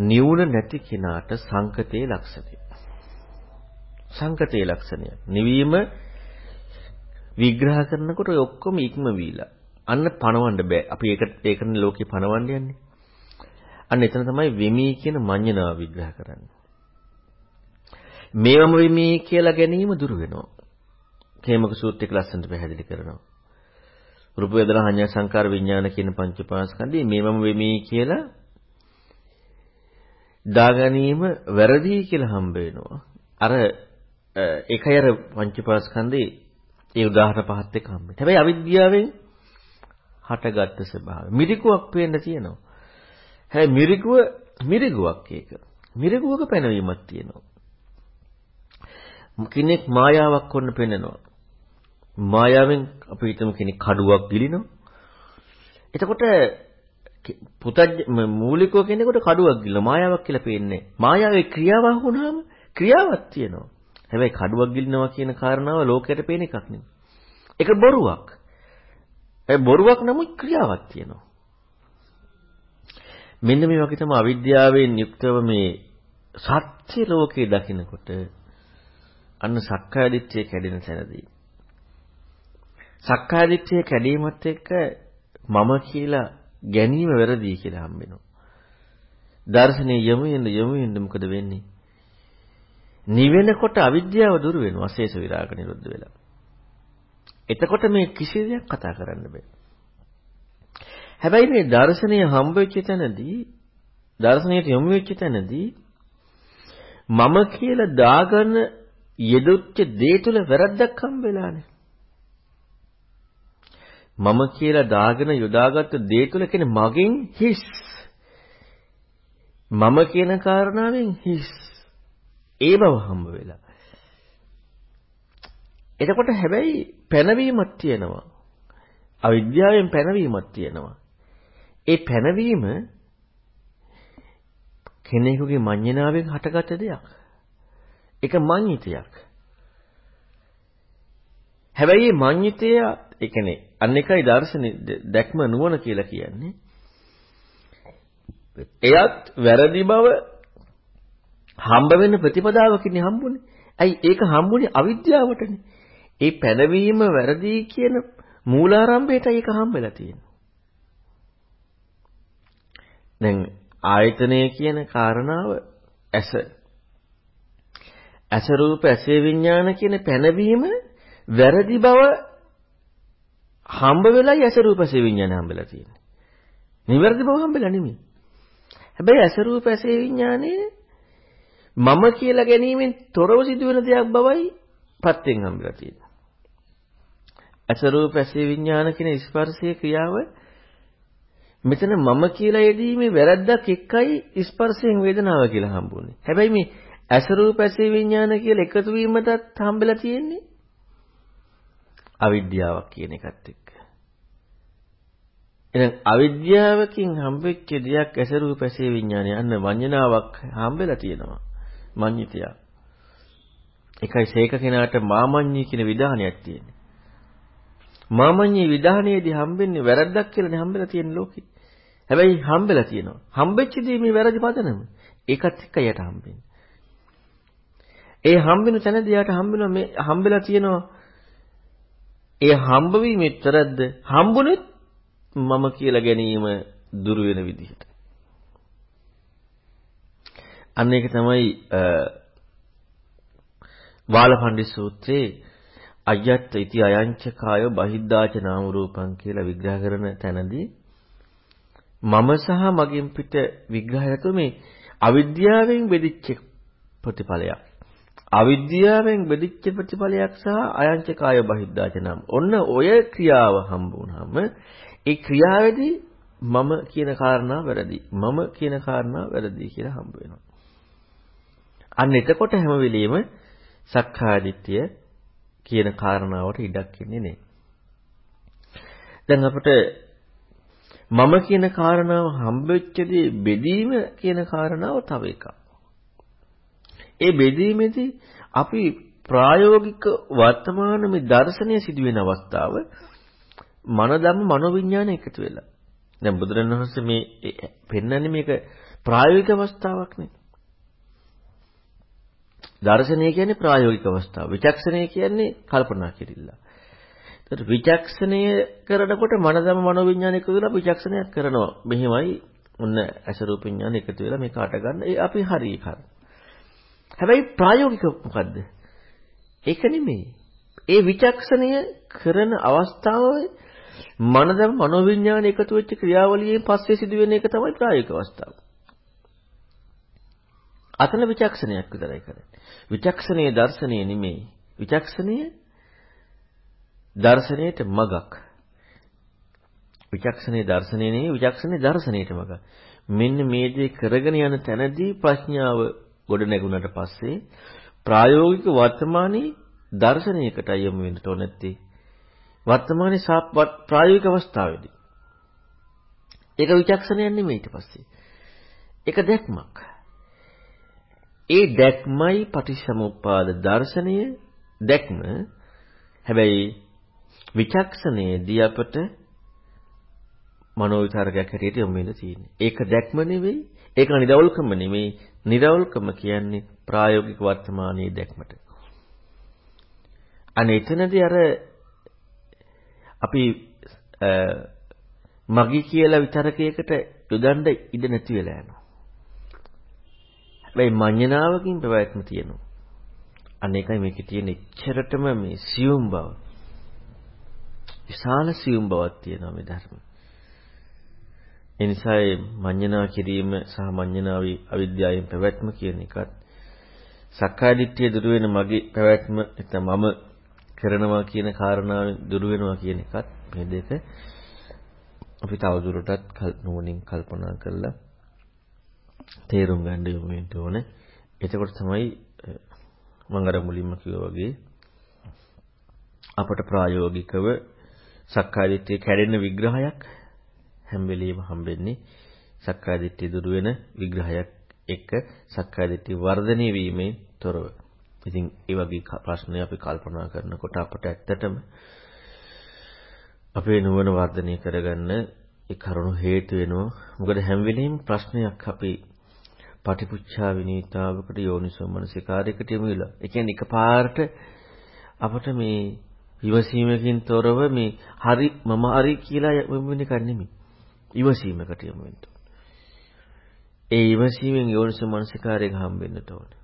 නිවුන නැති කෙනාට සංකතේ ලක්ෂණය. සංකතේ ලක්ෂණය. නිවීම විග්‍රහ කරනකොට ඔය ඔක්කොම ඉක්ම වීලා. අන්න පණවන්න බෑ. අපි ඒක ඒකනේ ලෝකේ පණවන්න යන්නේ. අන්න එතන තමයි වෙමි කියන මඤ්ඤණාව විග්‍රහ කරන්නේ. මේවම වෙමි කියලා ගැනීම දුර වෙනවා. කේමක සූත්‍රයක ලස්සනට පැහැදිලි කරනවා. රූප වේදනා සංඥා සංකාර විඥාන කියන පංචපාස්කන්ධය මේවම වෙමි කියලා දාගැනීම වැරදි කියලා හම්බ වෙනවා. අර ඒකයි අර පංචපාස්කන්ධේ ඒ උදාහරණ පහත් එක්ක හම්බෙන්නේ. හැබැයි අවිද්‍යාවෙන් හටගත්තු ස්වභාවය. මිරිකුවක් පේන්න තියෙනවා. හැබැයි මිරිකුව මිරිකුවක් ඒක. මිරිකුවක පැනවීමක් තියෙනවා. කෙනෙක් මායාවක් වොන්න පෙන්නනවා. මායාවෙන් අපි හිතමු කෙනෙක් කඩුවක් ගිලිනවා. එතකොට පුතජ් මූලිකව කෙනෙකුට කඩුවක් ගිල්ල මායාවක් කියලා පේන්නේ. මායාවේ ක්‍රියාවක් වුණාම ක්‍රියාවක් තියෙනවා. හැබැයි කඩුවක් ගිලිනවා කියන කාරණාව ලෝකයට පේන එකක් නෙමෙයි. ඒක බොරුවක්. ඒ බොරුවක් නමුත් ක්‍රියාවක් තියෙනවා. මෙන්න මේ වගේ තමයි අවිද්‍යාවෙන් යුක්තව මේ සත්‍ය ලෝකේ දකිනකොට අන්න සක්කාය දිට්ඨිය කැඩෙන තැනදී සක්කාය දිට්ඨිය කැඩීමත් එක්ක මම කියලා ගැනීම වැරදි කියලා හම්බෙනවා. දර්ශනේ යමු වෙන යමු වෙන මොකද වෙන්නේ? නිවෙනකොට අවිද්‍යාව දුර වෙනවා අශේෂ විරාග නිරුද්ධ වෙලා. එතකොට මේ කිසි දෙයක් කතා කරන්න බෑ. හැබැයි මේ දර්ශනීය හම්බ වෙච්ච තැනදී දර්ශනීයට යොමු වෙච්ච තැනදී මම කියලා දාගෙන යෙදුච්ච දේ තුල වැරද්දක් හම්බ වෙලානේ. මම කියලා දාගෙන යොදාගත්ත දේ තුල කියන්නේ මගෙන් හිස්. මම කියන කාරණාවෙන් හිස්. ඒ බව හම්බ වෙලා. එතකොට හැබැයි පැනවීමක් තියෙනවා. අවිද්‍යාවෙන් පැනවීමක් තියෙනවා. ඒ පැනවීම කෙනෙකුගේ මඤ්ඤණාවෙන් හටගත්ත දෙයක්. ඒක මඤ්ඤිතයක්. හැබැයි මේ මඤ්ඤිතය ඒ කියන්නේ අන්න එකයි දර්ශනේ දැක්ම නුවණ කියලා කියන්නේ. එයත් වැරදි බව හම්බ වෙන ප්‍රතිපදාවකින් හම්බුනේ. ඇයි ඒක හම්බුනේ අවිද්‍යාවටනේ. ඒ පැනවීම වැරදි කියන මූලාරම්භයට ඒක හම්බෙලා තියෙන්නේ. දැන් ආයතනය කියන කාරණාව ඇස. ඇස රූප ඇසේ විඥාන කියන පැනවීම වැරදි බව හම්බ වෙලයි ඇස රූප ඇසේ විඥාන හම්බෙලා තියෙන්නේ. නිවැරදි බව හම්බෙලා නෙමෙයි. හැබැයි ඇස රූප ඇසේ විඥානේ මම කියලා ගැනීමෙන් තොරව සිදුවෙන දෙයක් බවයි ප්‍රත්‍යයෙන් හම්බෙලා තියෙන්නේ. ඇස රූප ඇසේ විඥාන කියන ස්පර්ශයේ ක්‍රියාව මෙතන මම කියලා යෙදීමේ වැරද්දක් එක්කයි ස්පර්ශයෙන් වේදනාව කියලා හම්බුනේ. හැබැයි මේ ඇස රූප ඇසේ විඥාන කියලා එකතු වීමටත් හම්බෙලා තියෙන්නේ අවිද්‍යාවක් කියන එකත් එක්ක. එහෙනම් අවිද්‍යාවකින් හම්බෙච්ච දෙයක් ඇස රූප ඇසේ විඥානය යන්න වඤ්ඤනාවක් හම්බෙලා තියෙනවා. මඤ්ඤිතිය. එකයි සේක කෙනාට මාමඤ්ඤී කියන විධානයක් තියෙන්නේ. මාමඤ්ඤී විධානයේදී හම්බෙන්නේ වැරද්දක් කියලානේ හම්බෙලා තියෙන ලෝකෙ. හැබැයි හම්බෙලා තියෙනවා. හම්බෙච්ච දේ මේ වැරදි පදනම. ඒකත් එක්ක යට හම්බෙන්නේ. ඒ හම්බෙන තැනදී යාට හම්බෙනවා මේ හම්බෙලා තියෙනවා. ඒ හම්බ වීමෙතරද්ද හම්බුනේත් මම කියලා ගැනීම දුර වෙන විදිහට. අන්න ඒක තමයි වාලපණ්ඩි සූත්‍රයේ අයත් ඉති අයංච කාය බහිද්දාච නාම රූපං කියලා විග්‍රහ කරන තැනදී මම සහ මගෙන් පිට විග්‍රහය මේ අවිද්‍යාවෙන් බෙදිච්ච ප්‍රතිඵලයක්. අවිද්‍යාවෙන් බෙදිච්ච ප්‍රතිඵලයක් සහ අයංච කාය බහිද්දාච නම්. ඔන්න ඔය ක්‍රියාව හම්බ වුනහම ඒ ක්‍රියාවේදී මම කියන කාරණා වැරදි. මම කියන කාරණා වැරදි කියලා හම්බ වෙනවා. අන්න එතකොට හැම වෙලෙම සක්කාදිට්ඨිය කියන කාරණාවට ඉඩක් ඉන්නේ නැහැ. දැන් අපිට මම කියන කාරණාව හම්බෙච්චදී බෙදීම කියන කාරණාව තව එකක්. ඒ බෙදීමේදී අපි ප්‍රායෝගික වර්තමාන මේ දර්ශනය සිදුවෙන අවස්ථාව මන ධම්ම මනෝවිඤ්ඤාණ එකතු වෙලා. දැන් බුදුරණවහන්සේ මේ පෙන්වන්නේ මේක ප්‍රායෝගික අවස්ථාවක් නේ. දර්ශනය කියන්නේ ප්‍රායෝගික අවස්ථාව. විචක්ෂණය කියන්නේ කල්පනා කිරිල්ල. ඒතර විචක්ෂණය කරනකොට මනදම මනෝවිඤ්ඤාණ එකතු වෙලා විචක්ෂණයක් කරනවා. මෙහිමයි ඔන්න ඇස රූප විඤ්ඤාණ එකතු වෙලා මේක අට ගන්න. ඒ අපි හරි කර. හැබැයි ප්‍රායෝගික මොකද්ද? ඒක නෙමෙයි. ඒ විචක්ෂණය කරන අවස්ථාවේ මනදම මනෝවිඤ්ඤාණ එකතු වෙච්ච ක්‍රියාවලියෙන් පස්සේ සිදුවෙන එක තමයි ප්‍රායෝගික අවස්ථාව. අතන විචක්ෂණයක් විතරයි කරන්නේ. විචක්ෂණයේ දර්ශනය නෙමෙයි. විචක්ෂණය දර්ශනයට මගක්. විචක්ෂණයේ දර්ශනය නෙමෙයි විචක්ෂණයේ දර්ශනයට මගක්. මෙන්න මේ දේ කරගෙන යන තැනදී ප්‍රඥාව ගොඩ නැගුණට පස්සේ ප්‍රායෝගික වර්තමානයේ දර්ශනයකට යොමු වෙන්න ඕන නැත්තේ වර්තමානයේ ප්‍රායෝගික අවස්ථාවේදී. ඒක විචක්ෂණයක් නෙමෙයි ඊට පස්සේ. ඒක දැක්මක්. ඒ දැක්මයි පටිච්චසමුප්පාද දර්ශනය දැක්ම හැබැයි විචක්ෂණයේදී අපට මනෝ විතරකයක් හැටියට යොමු වෙලා තියෙන්නේ. ඒක දැක්ම නෙවෙයි, ඒක නිරවුල්කම නෙවෙයි. නිරවුල්කම කියන්නේ ප්‍රායෝගික වර්තමානයේ දැක්මට. අනේ එතනදී අර අපි මගි කියලා විතරකයකට යොදන්න ඉඩ නැති වෙලා යනවා. හැබැයි මඤ්ඤණාවකින් පැවැත්ම තියෙනවා. අන්න ඒකයි මේකේ තියෙන එච්චරටම මේ සියුම් බව. විශාල සියුම් බවක් තියෙනවා මේ ධර්ම. ඒ නිසා මඤ්ඤණා කිරීම සහ මඤ්ඤණාවි අවිද්‍යාවෙන් පැවැත්ම කියන එකත් සක්කාය දිට්ඨිය දුරු වෙන මගේ පැවැත්ම නැත්නම් මම කරනවා කියන කාරණාවෙන් දුරු වෙනවා කියන එකත් මේ දෙක අපි තවදුරටත් නුවණින් කල්පනා කරලා තේරුම් ගන්න යොමු වෙන්න ඕනේ. එතකොට තමයි මම අර මුලින්ම කිව්වා වගේ අපට ප්‍රායෝගිකව සක්කාය දිට්ඨිය කැඩෙන විග්‍රහයක් හැම වෙලෙම හම්බෙන්නේ සක්කාය දිට්ඨිය දුරු වෙන විග්‍රහයක් එක්ක සක්කාය දිට්ඨිය වර්ධනය වීමෙන් තොරව. ඉතින් ඒ වගේ ප්‍රශ්නය අපි කල්පනා කරනකොට අපට ඇත්තටම අපේ නුවණ වර්ධනය කරගන්න ඒ කරුණු හේතු වෙනවා. මොකද හැම වෙලෙම ප්‍රශ්නයක් අපි පටිපුච්ඡා විනීතාවකට යෝනිසෝ මනසිකාරයකට යමු වෙලා. ඒ කියන්නේ එකපාරට අපට මේ ඉවසීමකින් තොරව මේ හරි මම හරි කියලා වෙන එකක් නෙමෙයි. ඉවසීමකට යමු වෙන්න. ඒ ඉවසීමෙන් යෝනිසෝ මනසිකාරයක හම්බෙන්නට ඕනේ.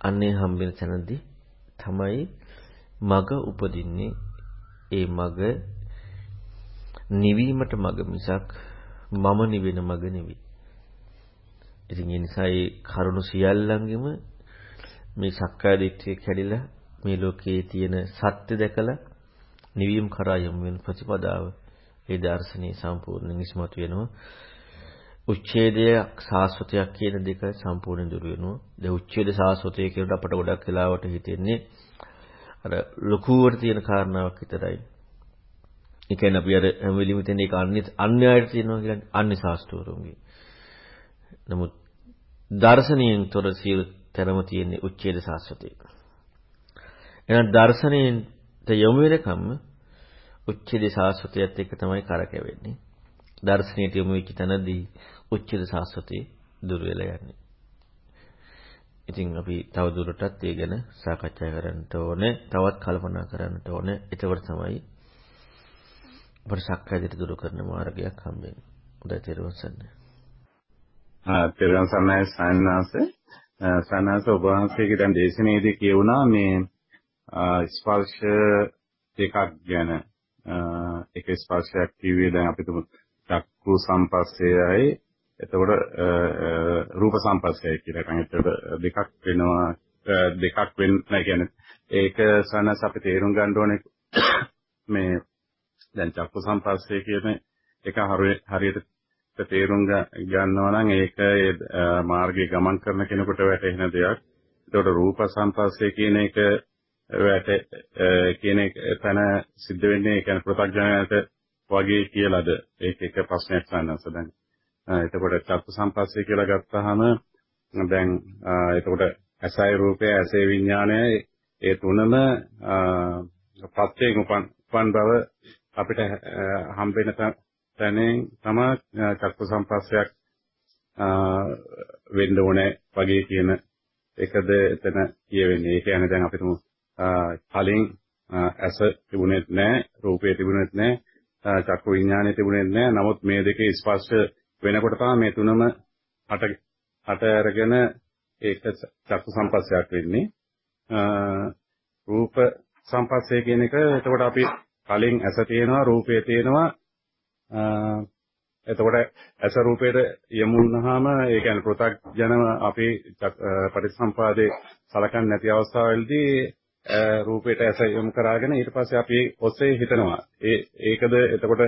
අන්නේ හම්බෙන තැනදී තමයි මග උපදින්නේ. ඒ මග නිවීමට මග මිසක් මම නිවෙන මග නෙවෙයි. ඉතින් ඒ නිසා ඒ කරුණු සියල්ලංගෙම මේ සක්කාය දිට්ඨිය කැඩිලා මේ ලෝකයේ තියෙන සත්‍ය දැකලා නිවීම කරා යමු වෙන ප්‍රතිපදාව ඒ දර්ශනීය සම්පූර්ණයෙන් ඉස්මතු වෙනවා. උච්ඡේදයක් සාස්වතයක් කියන දෙක සම්පූර්ණයෙන් දුර වෙනවා. දැන් උච්ඡේද සාස්වතය කියනකොට අපට ගොඩක් වෙලාවට හිතෙන්නේ අර ලකුවට තියෙන කාරණාවක් විතරයි. ඒ කියන්නේ අපි අර හැම වෙලෙම හිතන්නේ ඒක අන්‍ය අන්‍යයට තියෙනවා කියන්නේ අන්‍ය ශාස්ත්‍රවරුන්ගේ. නමුත් දර්ශනීයෙන් තොර සියලු තරම තියෙන්නේ උච්ඡේද සාස්වතේ. එහෙනම් දර්ශනීයට යොමු වෙනකම්ම උච්ඡේද සාස්වතයත් එක්ක තමයි කරකැවෙන්නේ. දර්ශනීයට යොමු වෙච්ච තැනදී උච්ඡේද සාස්වතේ දුර වෙලා යන්නේ. ඉතින් අපි තව දුරටත් ඒ ගැන සාකච්ඡා කරන්නට ඕනේ. තවත් කල්පනා කරන්නට ඕනේ. එතකොට තමයි අපට සක්කායදිට දුරු කරන මාර්ගයක් හම්බෙන්නේ. උදේ තෙරුවන් සරණයි. ආ තෙරුවන් සරණයි සයන්නාස. සයන්නාස ඔබ වහන්සේගේ දැන් දේශනාවේදී කියුණා මේ ස්පර්ශ දෙකක් ගැන එක ස්පර්ශයක් කිව්වේ දැන් අපි තුමු චක්කු සම්පස්සයයි එතකොට රූප සම්පස්සයයි කියලා. ඒකන් එතකොට දෙකක් වෙනවා දෙකක් වෙන්න කියන්නේ ඒක සනස අපි තේරුම් ගන්න ඕනේ මේ දැන් චක්කු සම්පස්සේ කියන එක හරියට තේරුම් ගන්නවා නම් ඒක මාර්ගයේ ගමන් කරන කෙනෙකුට වැටහෙන දෙයක්. ඒකට රූප සම්පස්සේ කියන එක වැට කියන එක තන සිද්ධ වෙන්නේ ඒ කියන්නේ ප්‍රත්‍යඥයට වගේ කියලාද? ඒක එක ප්‍රශ්නයක් ගන්නස දැන්. එතකොට චක්කු සම්පස්සේ කියලා ගත්තාම දැන් එතකොට ඇසයි රූපය ඇසේ විඥානය ඒ තුනම ප්‍රත්‍යයෙන් උපන් උපන් බව අපිට හම්බෙන තැනෙන් තමයි චක්ක සම්පස්සයක් වෙන්න ඕනේ වගේ කියන එකද එතන කියවෙන්නේ. ඒ කියන්නේ දැන් අපිට කලින් ඇස තිබුණෙත් නැහැ, රූපය තිබුණෙත් නැහැ, චක්ක විඥානය තිබුණෙත් නැහැ. නමුත් මේ දෙකේ ස්පර්ශ වෙනකොට තමයි මේ තුනම අට අට අරගෙන ඒක චක්ක සම්පස්සයක් වෙන්නේ. රූප සම්පස්සේ කියන එක එතකොට අපි කලින් ඇස තියෙනවා රූපය තියෙනවා එතකොට ඇස රූපයට යමු වුණාම ඒ කියන්නේ පෘථග්ජනම අපි පටිච්චසම්පාදේ සලකන්නේ නැති අවස්ථාවවලදී රූපයට ඇස යොමු කරාගෙන ඊට පස්සේ අපි ඔස්සේ හිතනවා ඒ ඒකද එතකොට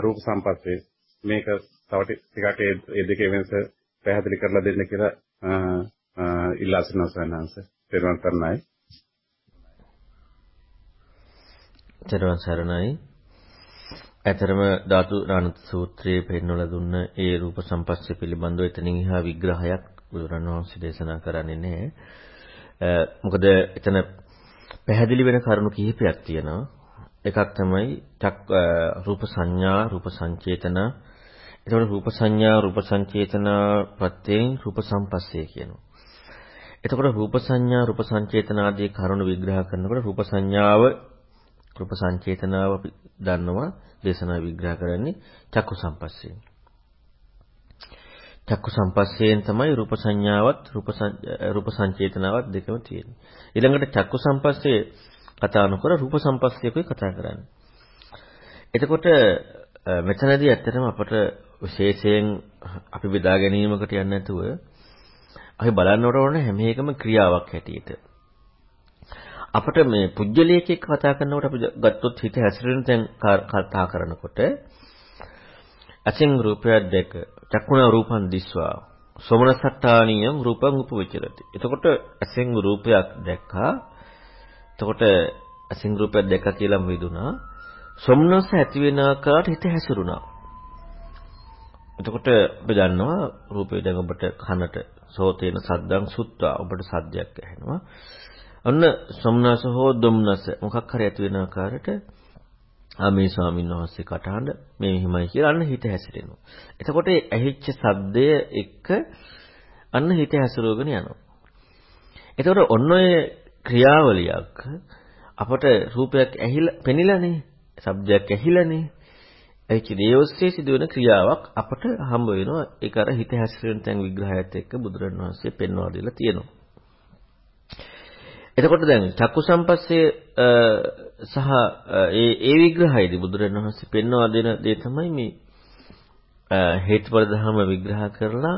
රූප සම්පස්සේ මේක තව ටිකක් ඒ දෙකේ වෙනස පැහැදිලි කරලා දෙන්න කියලා ඉල්ලා සිටිනවා සයන්හන්ස. පෙරවන් කරනයි. තෙරුවන් සරණයි. ඇතරම ධාතු නානත් සූත්‍රයේ පෙන්වලා දුන්න ඒ රූප සම්පස්සේ පිළිබඳව එතනින් එහා විග්‍රහයක් බුදුරණවහන්සේ දේශනා කරන්නේ නැහැ. මොකද එතන පැහැදිලි වෙන කරුණු කිහිපයක් තියෙනවා. එකක් තමයි චක් රූප සංඥා රූප සංචේතන එතකොට රූප සංඥා රූප සංචේතන ප්‍රත්‍යයෙන් රූප සම්පස්සේ කියනවා. එතකොට රූප සංඥා රූප සංචේතන ආදී කරුණු විග්‍රහ කරනකොට රූප සංඥාව රූප සංචේතනාව අපි දන්නවා දේශනා විග්‍රහ කරන්නේ චක්කු සම්පස්යෙන්. චක්කු සම්පස්යෙන් තමයි රූප සංඥාවත් රූප රූප සංචේතනාවත් දෙකම තියෙන්නේ. ඊළඟට චක්කු සම්පස්සේ කතා නොකර රූප සම්පස්සයකයි කතා කරන්නේ. එතකොට මෙතනදී ඇත්තටම අපට විශේෂයෙන් අපි බෙදා ගැනීමකට යන්නේ නැතුව අපි බලන්නට ඕන හැම එකම ක්‍රියාවක් හැටියට. අපිට මේ පුජ්‍යලයක එක්ක කතා කරනකොට අපි ගත්තොත් හිත හැසිරෙන තැන් කතා කරනකොට අසින් රූපයක් දැක චක්කුණ රූපං දිස්වා සෝමනසට්ටානියම් රූපං උපවිචරති. එතකොට අසින් රූපයක් දැක්කා. එතකොට අසින් රූපයක් දැක්කා කියලා මිදුණා. සොම්නස ඇති වෙන ආකාරයට හිත හැසිරුණා. එතකොට ඔබ දන්නවා රූපේ දැන් ඔබට කනට සෝතේන සද්දං සුත්වා ඔබට සද්දයක් ඇහෙනවා. ඔන්න සොම්නස හෝ දුම්නස මොකක් හරි ඇති වෙන ආකාරයට ආ මේ ස්වාමීන් වහන්සේ කටහඬ මේ මෙහිමයි කියලා අන්න හිත හැසිරෙනවා. එතකොට ඇහිච්ච සද්දය එක්ක අන්න හිත හැසිරවගෙන යනවා. එතකොට ඔන්න ඔය ක්‍රියාවලියක් අපට රූපයක් ඇහිලා පෙනිලානේ, ශබ්දයක් ඇහිලානේ. ඒකි දේවස්සේ සිදුවෙන ක්‍රියාවක් අපට හම්බ වෙනවා. ඒක අර හිත හැසිරෙන තැන් විග්‍රහයත් එක්ක බුදුරණවහන්සේ පෙන්වා දීලා තියෙනවා. එතකොට දැන් චක්කු සම්පස්සේ සහ ඒ ඒ විග්‍රහයේදී බුදුරණවහන්සේ පෙන්වා දෙන දේ තමයි මේ හේතුඵල ධර්ම විග්‍රහ කරලා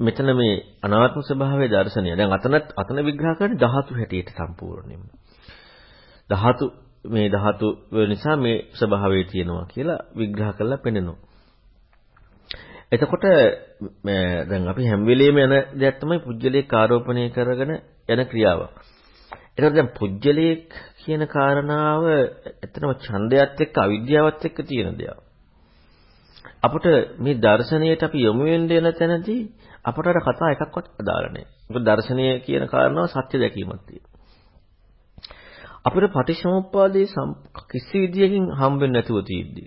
මෙතන මේ අනාත්ම ස්වභාවයේ දර්ශනය. දැන් අතනත් අතන විග්‍රහ කරන්නේ ධාතු හැටියට සම්පූර්ණයෙන්ම. ධාතු මේ ධාතු නිසා මේ ස්වභාවය තියෙනවා කියලා විග්‍රහ කරලා පෙන්නනවා. එතකොට දැන් අපි හැම වෙලෙම යන දෙයක් තමයි පුජ්‍යලේ ආරෝපණය කරගෙන යන ක්‍රියාවක්. එතකොට දැන් පුජ්‍යලේ කියන කාරණාව එතනම ඡන්දයත් එක්ක අවිද්‍යාවත් එක්ක තියෙන දෙයක්. අපට මේ දර්ශනයට අපි යොමු වෙන්න යන තැනදී අපට අර කතා එකක්වත් අදාළ නැහැ. මොකද දර්ශනය කියන කාරණාව සත්‍ය දැකීමක් තියෙනවා. අපිට පටිච්චසමුප්පාදේ කිසි විදියකින් හම්බ වෙන්නේ නැතුව තියෙද්දි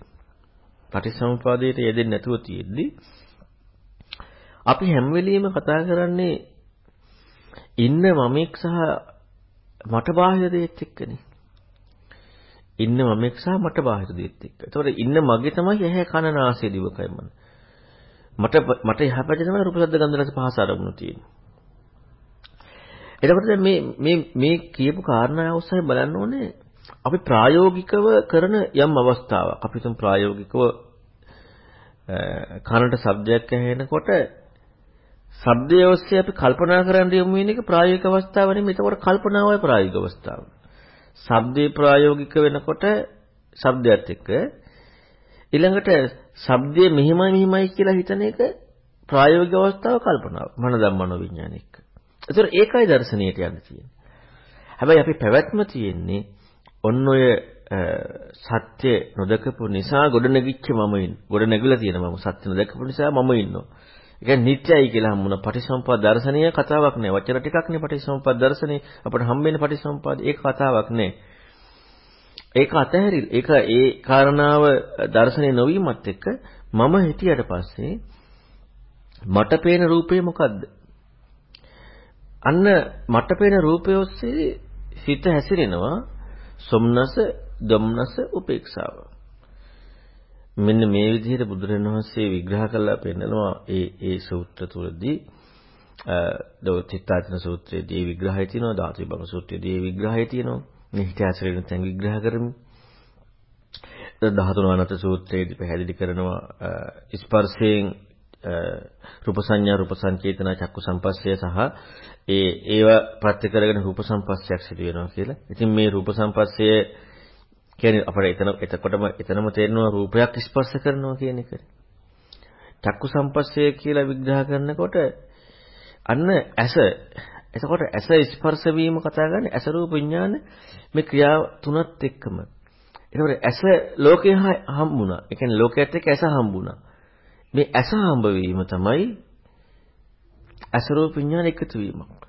පටිච්චසමුප්පාදයට යෙදෙන්නේ නැතුව තියෙද්දි අපි හැම වෙලෙම කතා කරන්නේ ඉන්න මමෙක් සහ මට බාහිර දෙයක් එක්කනේ. ඉන්න මමෙක් සහ මට බාහිර දෙයක් එක්ක. ඒතකොට ඉන්න මගේ තමයි ඇහැ කන නාසය දිවකය මන. මට මට එහා පැත්තේ තමයි රූප ශබ්ද ගන්ධ රස පහස අරමුණු තියෙන්නේ. එතකොට දැන් මේ මේ මේ කියපු කාරණා ඔස්සේ බලන්න ඕනේ අපි ප්‍රායෝගිකව කරන යම් අවස්ථාවක්. අපි තුන් ප්‍රායෝගිකව කනට ශබ්දයක් ඇහෙනකොට ශබ්දය ඔස්සේ අපි කල්පනා කරන්න යමු වෙන එක ප්‍රායෝගික අවස්ථාව නෙමෙයි. ඒතකොට කල්පනාවයි ප්‍රායෝගික අවස්ථාව. ශබ්දේ ප්‍රායෝගික වෙනකොට ශබ්දයත් එක්ක ඊළඟට ශබ්දයේ මෙහිමයි මෙහිමයි කියලා හිතන එක ප්‍රායෝගික අවස්ථාව කල්පනාව. මන ධම්මනෝ විඥානික. ඒතර ඒකයි දර්ශනීයට යන්න තියෙන්නේ. හැබැයි අපි පැවැත්ම තියෙන්නේ ඔන්න ඔය සත්‍ය නොදකපු නිසා ගොඩනැගිච්ච මම ඉන්න. ගොඩනැගිලා තියෙන මම සත්‍ය නොදකපු නිසා මම ඉන්නවා. ඒ කියන්නේ නිත්‍යයි කියලා හම්බුණා. පටිසම්පාද දර්ශනීය කතාවක් නෑ. වචන ටිකක් නේ පටිසම්පාද දර්ශනේ අපට හම්බෙන්නේ පටිසම්පාද ඒක කතාවක් නෑ. ඒක අතහැරිල්. ඒක ඒ කාරණාව දර්ශනේ නොවීමත් එක්ක මම හිටියට පස්සේ මට පේන රූපේ මොකද්ද? අන්න මට පේන රූපය ඔස්සේ හිත හැසිරෙනවා සොම්නස, දොම්නස, උපේක්ෂාව. මෙන්න මේ විදිහට බුදුරණවහන්සේ විග්‍රහ කරලා පෙන්නනවා ඒ ඒ සූත්‍ර තුලදී දෝචිත්තාචන සූත්‍රයේදී විග්‍රහය තියෙනවා ධාතු විභංග සූත්‍රයේදී විග්‍රහය තියෙනවා මේ හිත ඇසරෙන තැන් විග්‍රහ කරමු ධාතුනානත සූත්‍රයේදී පැහැදිලි කරනවා ස්පර්ශයෙන් රූප සංඥා රූප සංචේතන චක්කු සම්පස්සය සහ ඒ ඒව ප්‍රත්‍ය කරගෙන රූප සම්පස්සයක් සිදු වෙනවා කියලා. ඉතින් මේ රූප සම්පස්සය කියන්නේ අපිට එතන එතකොටම එතනම තේරෙනවා රූපයක් ස්පර්ශ කරනවා කියන එක. චක්කු සම්පස්සය කියලා විග්‍රහ කරනකොට අන්න ඇස එතකොට ඇස ස්පර්ශ වීම කතා කරන්නේ ඇස රූප විඥාන මේ ක්‍රියා තුනත් එක්කම. එතකොට ඇස ලෝකේ හම්බුණා. ඒ කියන්නේ ලෝකයේත් එක්ක ඇස හම්බුණා. මේ ඇස හම්බ වීම තමයි ඇස රූප විඥාන එකතු වීමක්.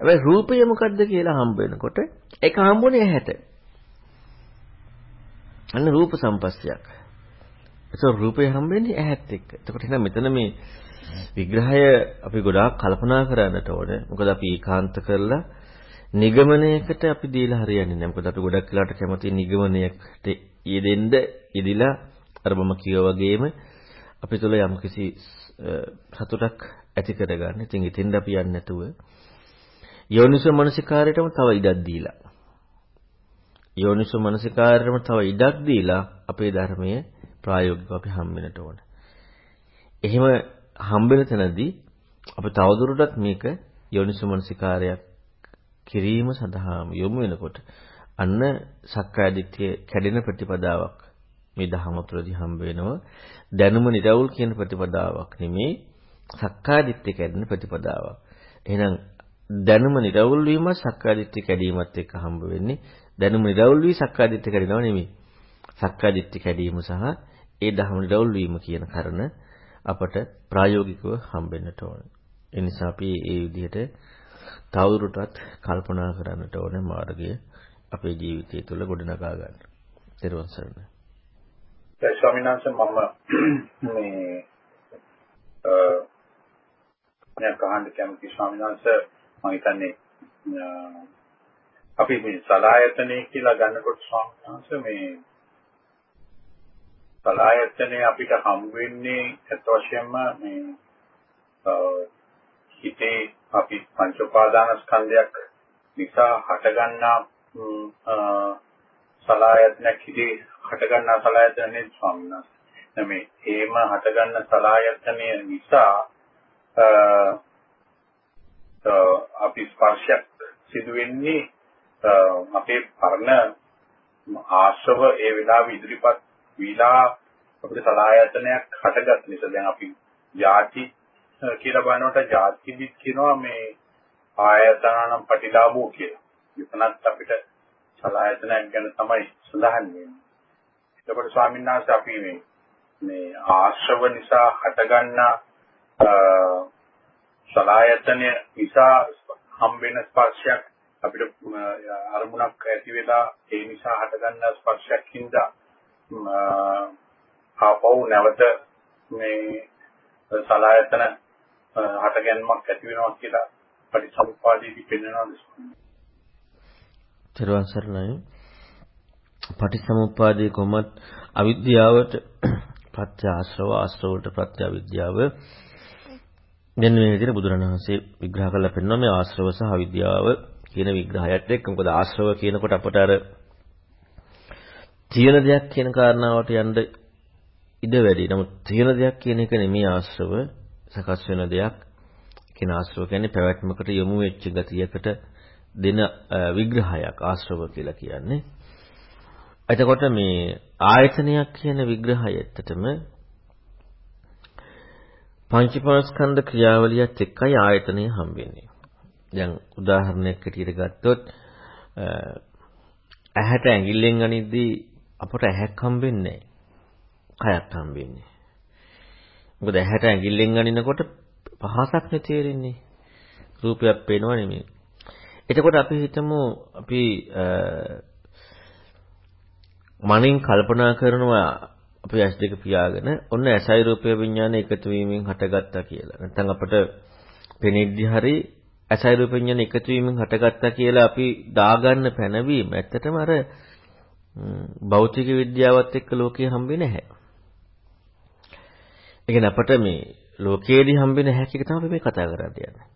හැබැයි රූපය මොකද්ද කියලා හම්බ වෙනකොට ඒක හම්බුනේ ඇහැට. අන්න රූප සම්පස්සයක්. ඒක රූපය හම්බෙන්නේ ඇහත් එක්ක. එතකොට එහෙනම් මෙතන මේ විග්‍රහය අපි ගොඩාක් කල්පනා කරන්නට ඕනේ. මොකද අපි ඒකාන්ත කරලා නිගමනයකට අපි දීලා හරියන්නේ නැහැ. මොකද අපි ගොඩක් වෙලාට කැමති නිගමනයකට යෙදෙන්න ඉදිලා අර මම කියවා වගේම අපි තුල යම්කිසි සතුටක් ඇති කරගන්න. ඉතින් ඉතින්ද අපි යන්නේ නැතුව යෝනිසෝ මනසිකාරයටම තව ඉඩක් දීලා යෝනිසෝ මනසිකාරයටම තව ඉඩක් දීලා අපේ ධර්මයේ ප්‍රායෝගිකව අපි හම්බෙන්නට ඕන. එහෙම හම්බෙන තැනදී අපි තවදුරටත් මේක යෝනිසෝ මනසිකාරයක් කිරීම සඳහාම යොමු වෙනකොට අන්න සක්කාය දිට්ඨිය කැඩෙන ප්‍රතිපදාවක් මේ දහම තුළදී හම්බ වෙනවා. දැනුම නිරවුල් කියන ප්‍රතිපදාවක් නෙමේ සක්කාය දිට්ඨිය කැඩෙන ප්‍රතිපදාවක්. එහෙනම් දැනුම නිරවුල් වීම සක්කාය දිට්ඨිය කැඩීමත් එක්ක හම්බ වෙන්නේ. දැනුම නිරවුල් වී සක්කාය දිට්ඨිය කැඩෙනව නෙමෙයි. සක්කාය දිට්ඨිය කැඩීම සහ ඒ දහම නිරවුල් වීම කියන කරන අපට ප්‍රායෝගිකව හම්බෙන්නට ඕන. ඒ නිසා අපි ඒ විදිහට තවදුරටත් කල්පනා කරන්නට ඕන මාර්ගය අපේ ජීවිතය තුළ ගොඩනගා ගන්න. ත්‍රිවන් සරණයි. ඒ ස්වාමීන් වහන්සේ මම මේ අ මම කහන්න කැමති ස්වාමීන් වහන්සේ මම හිතන්නේ අපි මේ සලායතනෙ කියලා ගන්නකොට ස්වාමීන් වහන්සේ මේ සලායතනෙ අපිට හම් වෙන්නේ අත් වශයෙන්ම මේ හිතේ අපි පංච උපාදාන ස්කන්ධයක් නිසා හටගන්නා සලායතනක් හිතේ හටගන්නා සලායතනෙ ස්වාමීන් වහන්සේ. මේ හේම හටගන්න සලායතනය නිසා අපි ස්පර්ශයක් සිදු වෙන්නේ අපේ පරණ ආශ්‍රව ඒ වෙලාවේ ඉදිරිපත් විලා අපිට සලායතනයක් හටගත් නිසා දැන් අපි ಜಾති කියලා බලනකොට ಜಾතිදිත් කියනවා මේ ආයතනනම් පටිලාභෝ කියලා. එතනත් අපිට සලායතනයක් ගැන තමයි සඳහන් වෙන්නේ. එතකොට ස්වාමීන් වහන්සේ අපි මේ මේ ආශ්‍රව නිසා හටගන්නා සලායතනය නිසා හම්බෙන ස්පර්ශයක් අපිට අරමුණක් ඇති වෙලා ඒ නිසා හටගන්න ස්පර්ශයක් හින්දා ආපහු නැවත මේ සලායතන හටගැන්මක් ඇති වෙනවා කියලා පටිච්චසමුප්පාදයේදී පෙන්වනවාද? ත්‍රිවන් සරණයි. පටිච්චසමුප්පාදයේ කොහොමත් අවිද්‍යාවට ප්‍රත්‍ය ආශ්‍රව ආශ්‍රවයට ප්‍රත්‍ය අවිද්‍යාව දැන් මේ විදිහට බුදුරණවහන්සේ විග්‍රහ කරලා පෙන්නනවා මේ ආශ්‍රව සහ අවිද්‍යාව කියන විග්‍රහයත් එක්ක මොකද ආශ්‍රව කියනකොට අපට අර තියෙන දෙයක් කියන කාරණාවට යන්න ඉඩ වැඩි. නමුත් තියෙන දෙයක් කියන එක නෙමෙයි ආශ්‍රව සකස් වෙන දෙයක්. කියන ආශ්‍රව කියන්නේ පැවැත්මකට යොමු වෙච්ච ගතියකට දෙන විග්‍රහයක් ආශ්‍රව කියලා කියන්නේ. එතකොට මේ ආයතනයක් කියන විග්‍රහය ඇත්තටම පංචපාස්කන්ධ ක්‍රියාවලියත් එක්කයි ආයතනය හම්බෙන්නේ. දැන් උදාහරණයක් හැටියට ගත්තොත් ඇහැට ඇඟිල්ලෙන් අනිද්දී අපට ඇහැක් හම්බෙන්නේ නැහැ. කයක් හම්බෙන්නේ. මොකද ඇහැට ඇඟිල්ලෙන් අනිනකොට පහසක් නේ තේරෙන්නේ. රූපයක් පේනව නෙමෙයි. එතකොට අපි හිතමු අපි මනින් කල්පනා කරනවා අපේ ඇස් දෙක පියාගෙන ඔන්න ඇසයි රූපය විඥාන එකතු වීමෙන් හටගත්තා කියලා. නැත්නම් අපිට පෙනෙද්දි හරි ඇසයි රූප විඥාන එකතු වීමෙන් හටගත්තා කියලා අපි දාගන්න පැනවීම ඇත්තටම අර භෞතික විද්‍යාවත් එක්ක ලෝකයේ හම්බෙන්නේ නැහැ. ඒ කියන්නේ අපිට මේ ලෝකයේදී හම්බෙන හැක් එක තමයි මේ කතා කරන්නේ යන්නේ.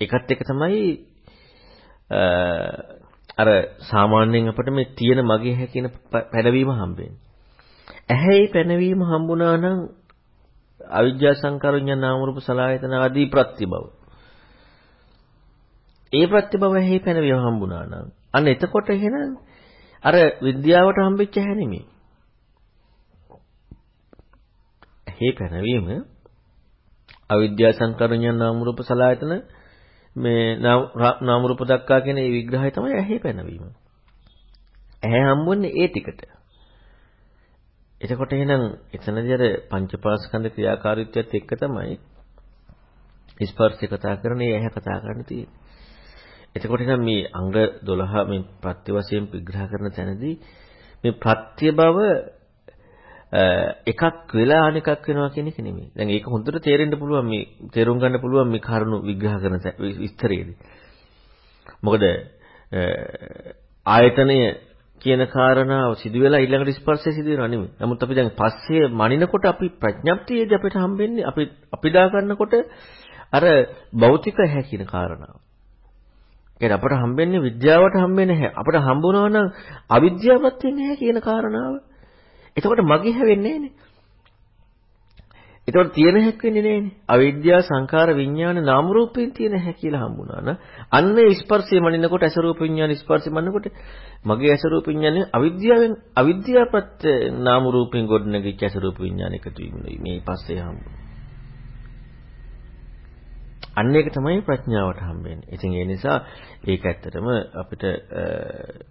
ඒකත් එක තමයි අර සාමාන්‍යයෙන් අපිට මේ තියෙන මගේ හැ කියන පැනවීම හම්බෙන්නේ. ඇහැයි පැනවීම හම්බුණා නම් අවිජ්ජා සංකාර විඤ්ඤාණ නාම රූප සලආයතන ආදී ප්‍රත්‍යබව. ඒ ප්‍රත්‍යබව ඇහි පැනවීම හම්බුණා නම් අන්න එතකොට එහෙනම් අර විද්‍යාවට හම්බෙච්ච හැ නෙමෙයි. ඇහි පැනවීම අවිද්‍යා සංකාර විඤ්ඤාණ නාම රූප සලආයතන මේ නාම රූප දක්වා කියන මේ විග්‍රහය තමයි ඇහි පැනවීම. ඇහැ හම්බුන්නේ ඒ ටිකට. එතකොට එහෙනම් එතනදී අර පංචපාස්කන්ධ ක්‍රියාකාරීත්වයත් එක්ක තමයි ස්පර්ශය කතා කරන්නේ ඇහැ කතා කරන්න තියෙන්නේ. එතකොට එහෙනම් මේ අංග 12 මේ ප්‍රත්‍ය වශයෙන් විග්‍රහ කරන තැනදී මේ ප්‍රත්‍ය බව එකක් වෙලා අනෙකක් වෙනවා කියන එක නෙමෙයි. දැන් ඒක හොඳට තේරෙන්න පුළුවන් මේ තේරුම් ගන්න පුළුවන් මේ කරුණු විග්‍රහ කරන විස්තරයේදී. මොකද ආයතනය කියන කාරණාව සිදු වෙලා ඊළඟට ස්පර්ශය සිදු වෙනවා නෙමෙයි. නමුත් අපි දැන් පස්සේ මනිනකොට අපි ප්‍රඥප්තියේදී අපිට හම්බෙන්නේ අපි අපි දා ගන්නකොට අර භෞතික හැ කියන කාරණාව. කියන්නේ අපට හම්බෙන්නේ විද්‍යාවට හම්බෙන්නේ නැහැ. අපට හම්බුණා නම් අවිද්‍යාවත් වෙන්නේ නැහැ කියන කාරණාව. එතකොට මගේ හැවෙන්නේ නැහනේ. ඒතකොට තියෙන හැක් වෙන්නේ නෑනේ. අවිද්‍යාව සංඛාර විඥාන නාම රූපයෙන් තියෙන හැ කියලා හම්බුණා න ะ. අන්න ඒ ස්පර්ශය මනිනකොට අස රූප විඥාන ස්පර්ශය මනිනකොට මගේ අස රූප විඥානේ අවිද්‍යාවෙන් අවිද්‍යාවපත් නාම රූපයෙන් ගොඩනගිච්ච අස රූප විඥාන එකතු වීම මේ පස්සේ හම්බුණා. අන්න ඒක තමයි ප්‍රඥාවට හම්බෙන්නේ. ඉතින් ඒ නිසා ඒක ඇත්තටම අපිට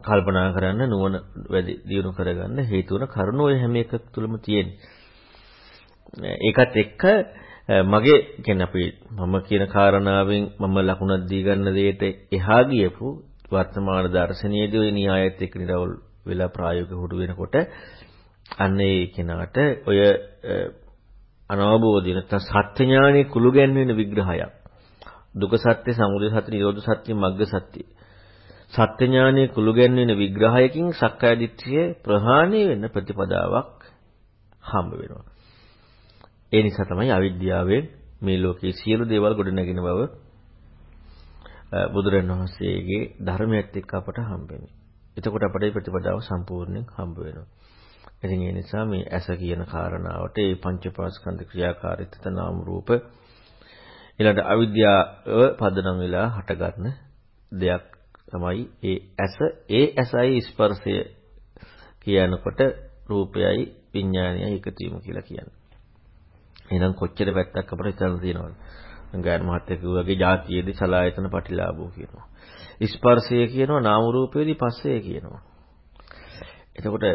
කල්පනා කරන්න නුවණ වැඩි දියුණු කරගන්න හේතු වෙන කරුණු ඔය හැම එකක් තුළම තියෙන්නේ. ඒකත් එක්ක මගේ කියන්නේ අපි මම කියන කාරණාවෙන් මම ලකුණක් දී ගන්න දෙයට එහා ගියපු වර්තමාන දර්ශනීයදී ওই න්‍යායත් එක්ක නිරවුල් වෙලා ප්‍රායෝගික හුරු වෙනකොට අන්න ඒ කෙනාට ඔය අනවබෝධය නැත්නම් සත්‍ය ඥානෙ කුළු ගැන්වෙන විග්‍රහයක්. දුක සත්‍ය, සමුදය සත්‍ය, නිරෝධ සත්‍ය, මග්ග සත්‍ය. සත්‍ය ඥානෙ කුළු ගැන්වෙන විග්‍රහයකින් සක්කාය දිට්ඨිය ප්‍රහාණය වෙන ප්‍රතිපදාවක් හම්බ වෙනවා. ඒ නිසා තමයි අවිද්‍යාවෙන් මේ ලෝකයේ සියලු දේවල් ගොඩනැගෙන බව බුදුරණවහන්සේගේ ධර්මයත් එක්ක අපට හම්බෙන්නේ. එතකොට අපට ප්‍රතිපදාව සම්පූර්ණයෙන් හම්බ වෙනවා. ඉතින් ඒ නිසා මේ ඇස කියන කාරණාවට ඒ පංචපාස්කන්ධ ක්‍රියාකාරීත්වත නාම රූප ඊළඟ අවිද්‍යාව පදනම් වෙලා හටගන්න දෙයක් තමයි ඒ ඇස ඒ ඇසයි ස්පර්ශය කියනකොට රූපයයි විඥානයයි එකතු වීම කියලා කියන්නේ. එහෙනම් කොච්චර පැත්තක් අපිට හිතන්න තියෙනවද? ගායන මහත්තයා කිව්වාගේ જાතියේදී සලායතන පටිලාභෝ කියනවා. ස්පර්ශය කියනවා නාම රූපයේදී පස්සය කියනවා. එතකොට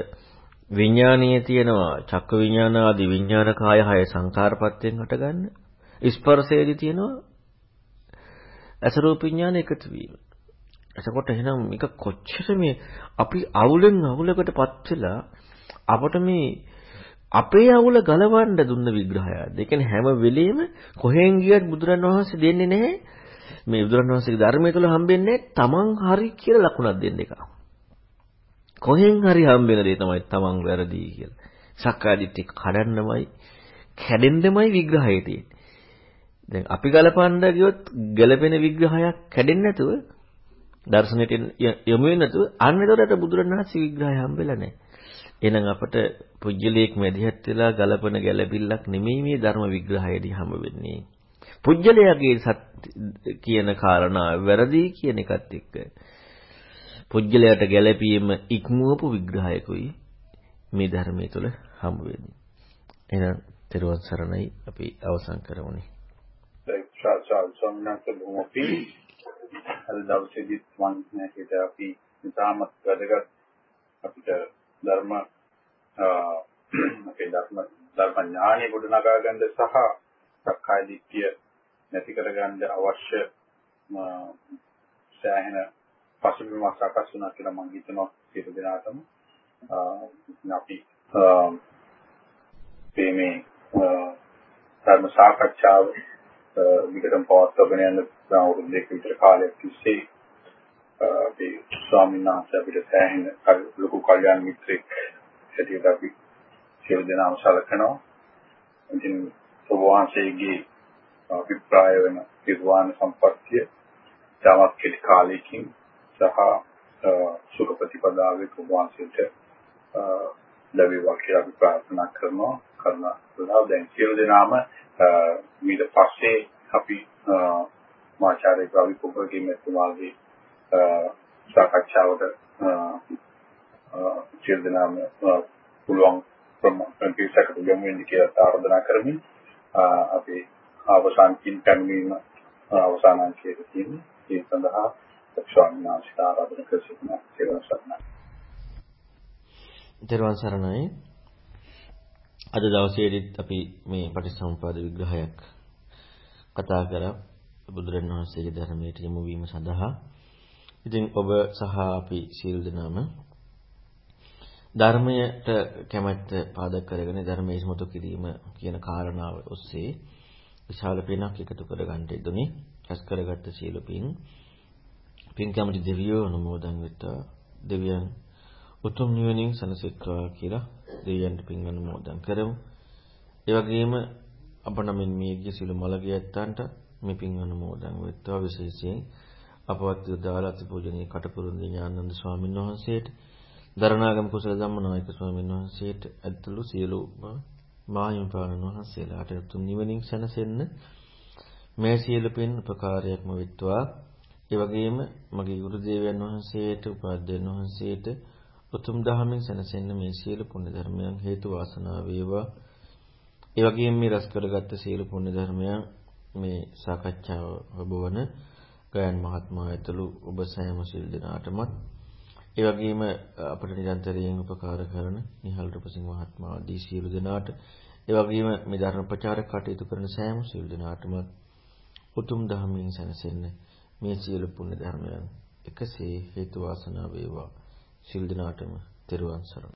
විඥානීය තියෙනවා චක්ක විඥාන ආදී විඥාන කාය හය සංකාරපත්යෙන් හටගන්න. ස්පර්ශයේදී තියෙනවා අසරූප විඥාන එකතු වීම. එතකොට එහෙනම් මේක කොච්චර මේ අපි අවුලෙන් අවුලකටපත් වෙලා අපට මේ අපේ අවුල ගලවන්න දුන්න විග්‍රහයක්ද? ඒ කියන්නේ හැම වෙලෙම කොහෙන් ගියත් බුදුරන් වහන්සේ දෙන්නේ නැහැ. මේ බුදුරන් වහන්සේගේ ධර්මය තුළ හම්බෙන්නේ තමන් හරි කියලා ලකුණක් දෙන්න එක. කොහෙන් හරි හම්බෙන දේ තමයි තමන් වැරදි කියලා. සක්කාදිට්ඨි කඩන්නමයි කැඩෙන්නමයි විග්‍රහය තියෙන්නේ. දැන් අපි ගලපන්න ගියොත් ගැළපෙන විග්‍රහයක් කැඩෙන්නේ නැතුව දර්ශනෙට යොමු වෙන්නේ නැතුව අන්න ඒතරට බුදුරණාහි විග්‍රහය හම්බෙලා නැහැ. එහෙනම් අපට පුජ්‍යලයක් මැදිහත් වෙලා ගලපන ගැළපිල්ලක් නෙමෙයි මේ ධර්ම විග්‍රහයේදී හම්බ වෙන්නේ. පුජ්‍යලයාගේ සත් කියන කාරණා වැරදි කියන එකත් එක්ක පුජ්‍යලයට ගැළපීම ඉක්මුවපු විග්‍රහයකුයි මේ ධර්මයේ තුල හම්බ වෙන්නේ. එහෙනම් තෙරුවන් සරණයි අපි අවසන් කරමුනේ. ශාසන සම්නත භූමි අද දවසේදී මම හිත අපි ඉතාමත් වැදගත් අපිට ධර්ම අපේ ධර්ම ධර්ම ඥානෙ ගොඩනගා ගන්න සහ සක්කාය දිට්ඨිය නැති කරගන්න අවශ්‍ය සෑහෙන පසුබිමක් සකස් වුණා කියලා මම හිතනවා සියලු දෙනාටම. අපි මේ ධර්ම සාකච්ඡාව විකටම පවත්වාගෙන යන අවුරුදු දෙක විතර කාලයක් තිස්සේ අපේ ස්වාමීන් වහන්සේ අපිට සෑහෙන ලොකු කල්යාණ මිත්‍රෙක් හැටියට අපි සියලු දෙනාම සැලකනවා. ඉතින් ඔබ වහන්සේගේ අභිප්‍රාය වෙන නිර්වාණ සම්පත්තිය තවත් කෙටි කාලයකින් සහ සුඛ ප්‍රතිපදාවේ ඔබ වහන්සේට ලැබේවා කියලා අපි ප්‍රාර්ථනා කරනවා. කරුණාකරලා දැන් සියලු දෙනාම ඊට පස්සේ අපි මාචාර්ය ගාවි කුබගේ මෙතුමාගේ සාකච්ඡාවට සියලු දෙනාම පුළුවන් ප්‍රමාණයකට යොමු වෙන්න කියලා ආරාධනා කරමින් අපි අවසාන කින් පැමිණීම අවසාන අංකයට තියෙන ඒ සඳහා ස්වාමීන් වහන්සේ ආරාධනා කර සිටින සියලු සත්නා. ඊතරවන් සරණයි. අද දවසේදීත් අපි මේ පටිච්චසමුපාද විග්‍රහයක් කතා කරා බුදුරණවහන්සේගේ ධර්මයට යොමු වීම සඳහා ඉතින් ඔබ සහ අපි සියලු දෙනාම ධර්මයට කැමැත්ත පාදක කරගෙන ධර්මයේ ඉස්මතු කිරීම කියන කාරණාව ඔස්සේ විශාල පිනක් එකතු කරගන්න ඉදුනේ. ඇස් කරගත්ත සියලු පින් පින් කැමති දෙවියෝ අනුමෝදන් වෙත්වා. දෙවියන් උතුම් නිවනින් සනසෙත්වා කියලා දෙවියන්ට පින් අනුමෝදන් කරමු. ඒ වගේම අප නමින් මියගිය සියලු මළගියත්තන්ට මේ පින් අනුමෝදන් වෙත්වා විශේෂයෙන් අපවත් දාලා අතිපූජනීය කටුකුරුන්දී ඥානන්ද ස්වාමීන් වහන්සේට දරණාගම කුසල ධම්මනායක ස්වාමීන් වහන්සේට ඇතුළු සියලු මාහිම්පාණන් වහන්සේලාට උතුම් නිවනින් සැනසෙන්න මේ සියලු පින් උපකාරයක්ම වෙත්වා ඒ වගේම මගේ ගුරු දේවයන් වහන්සේට උපාධ්‍යයන් වහන්සේට උතුම් දහමින් සැනසෙන්න මේ සියලු පුණ්‍ය ධර්මයන් හේතු වාසනා වේවා. ඒ වගේම මේ රැස් කරගත්ත සියලු පුණ්‍ය ධර්මයන් මේ සාකච්ඡාව ඔබවන ගයන් මහත්මයා ඇතුළු ඔබ සෑම සිල් දෙනාටමත්. ඒ වගේම අපට නිරන්තරයෙන් උපකාර කරන නිහල් රුපසිංහ මහත්මයා ආදී සියලු දෙනාට ඒ වගේම මේ ධර්ම ප්‍රචාරක කටයුතු කරන සෑම සියලු දෙනාටමත් උතුම් ධර්මයෙන් සැනසෙන්න මේ සියලු පුණ්‍ය ධර්මයන් එකසේ හේතු වාසනා වේවා. සියලු දෙනාටම තෙරුවන් සරණයි.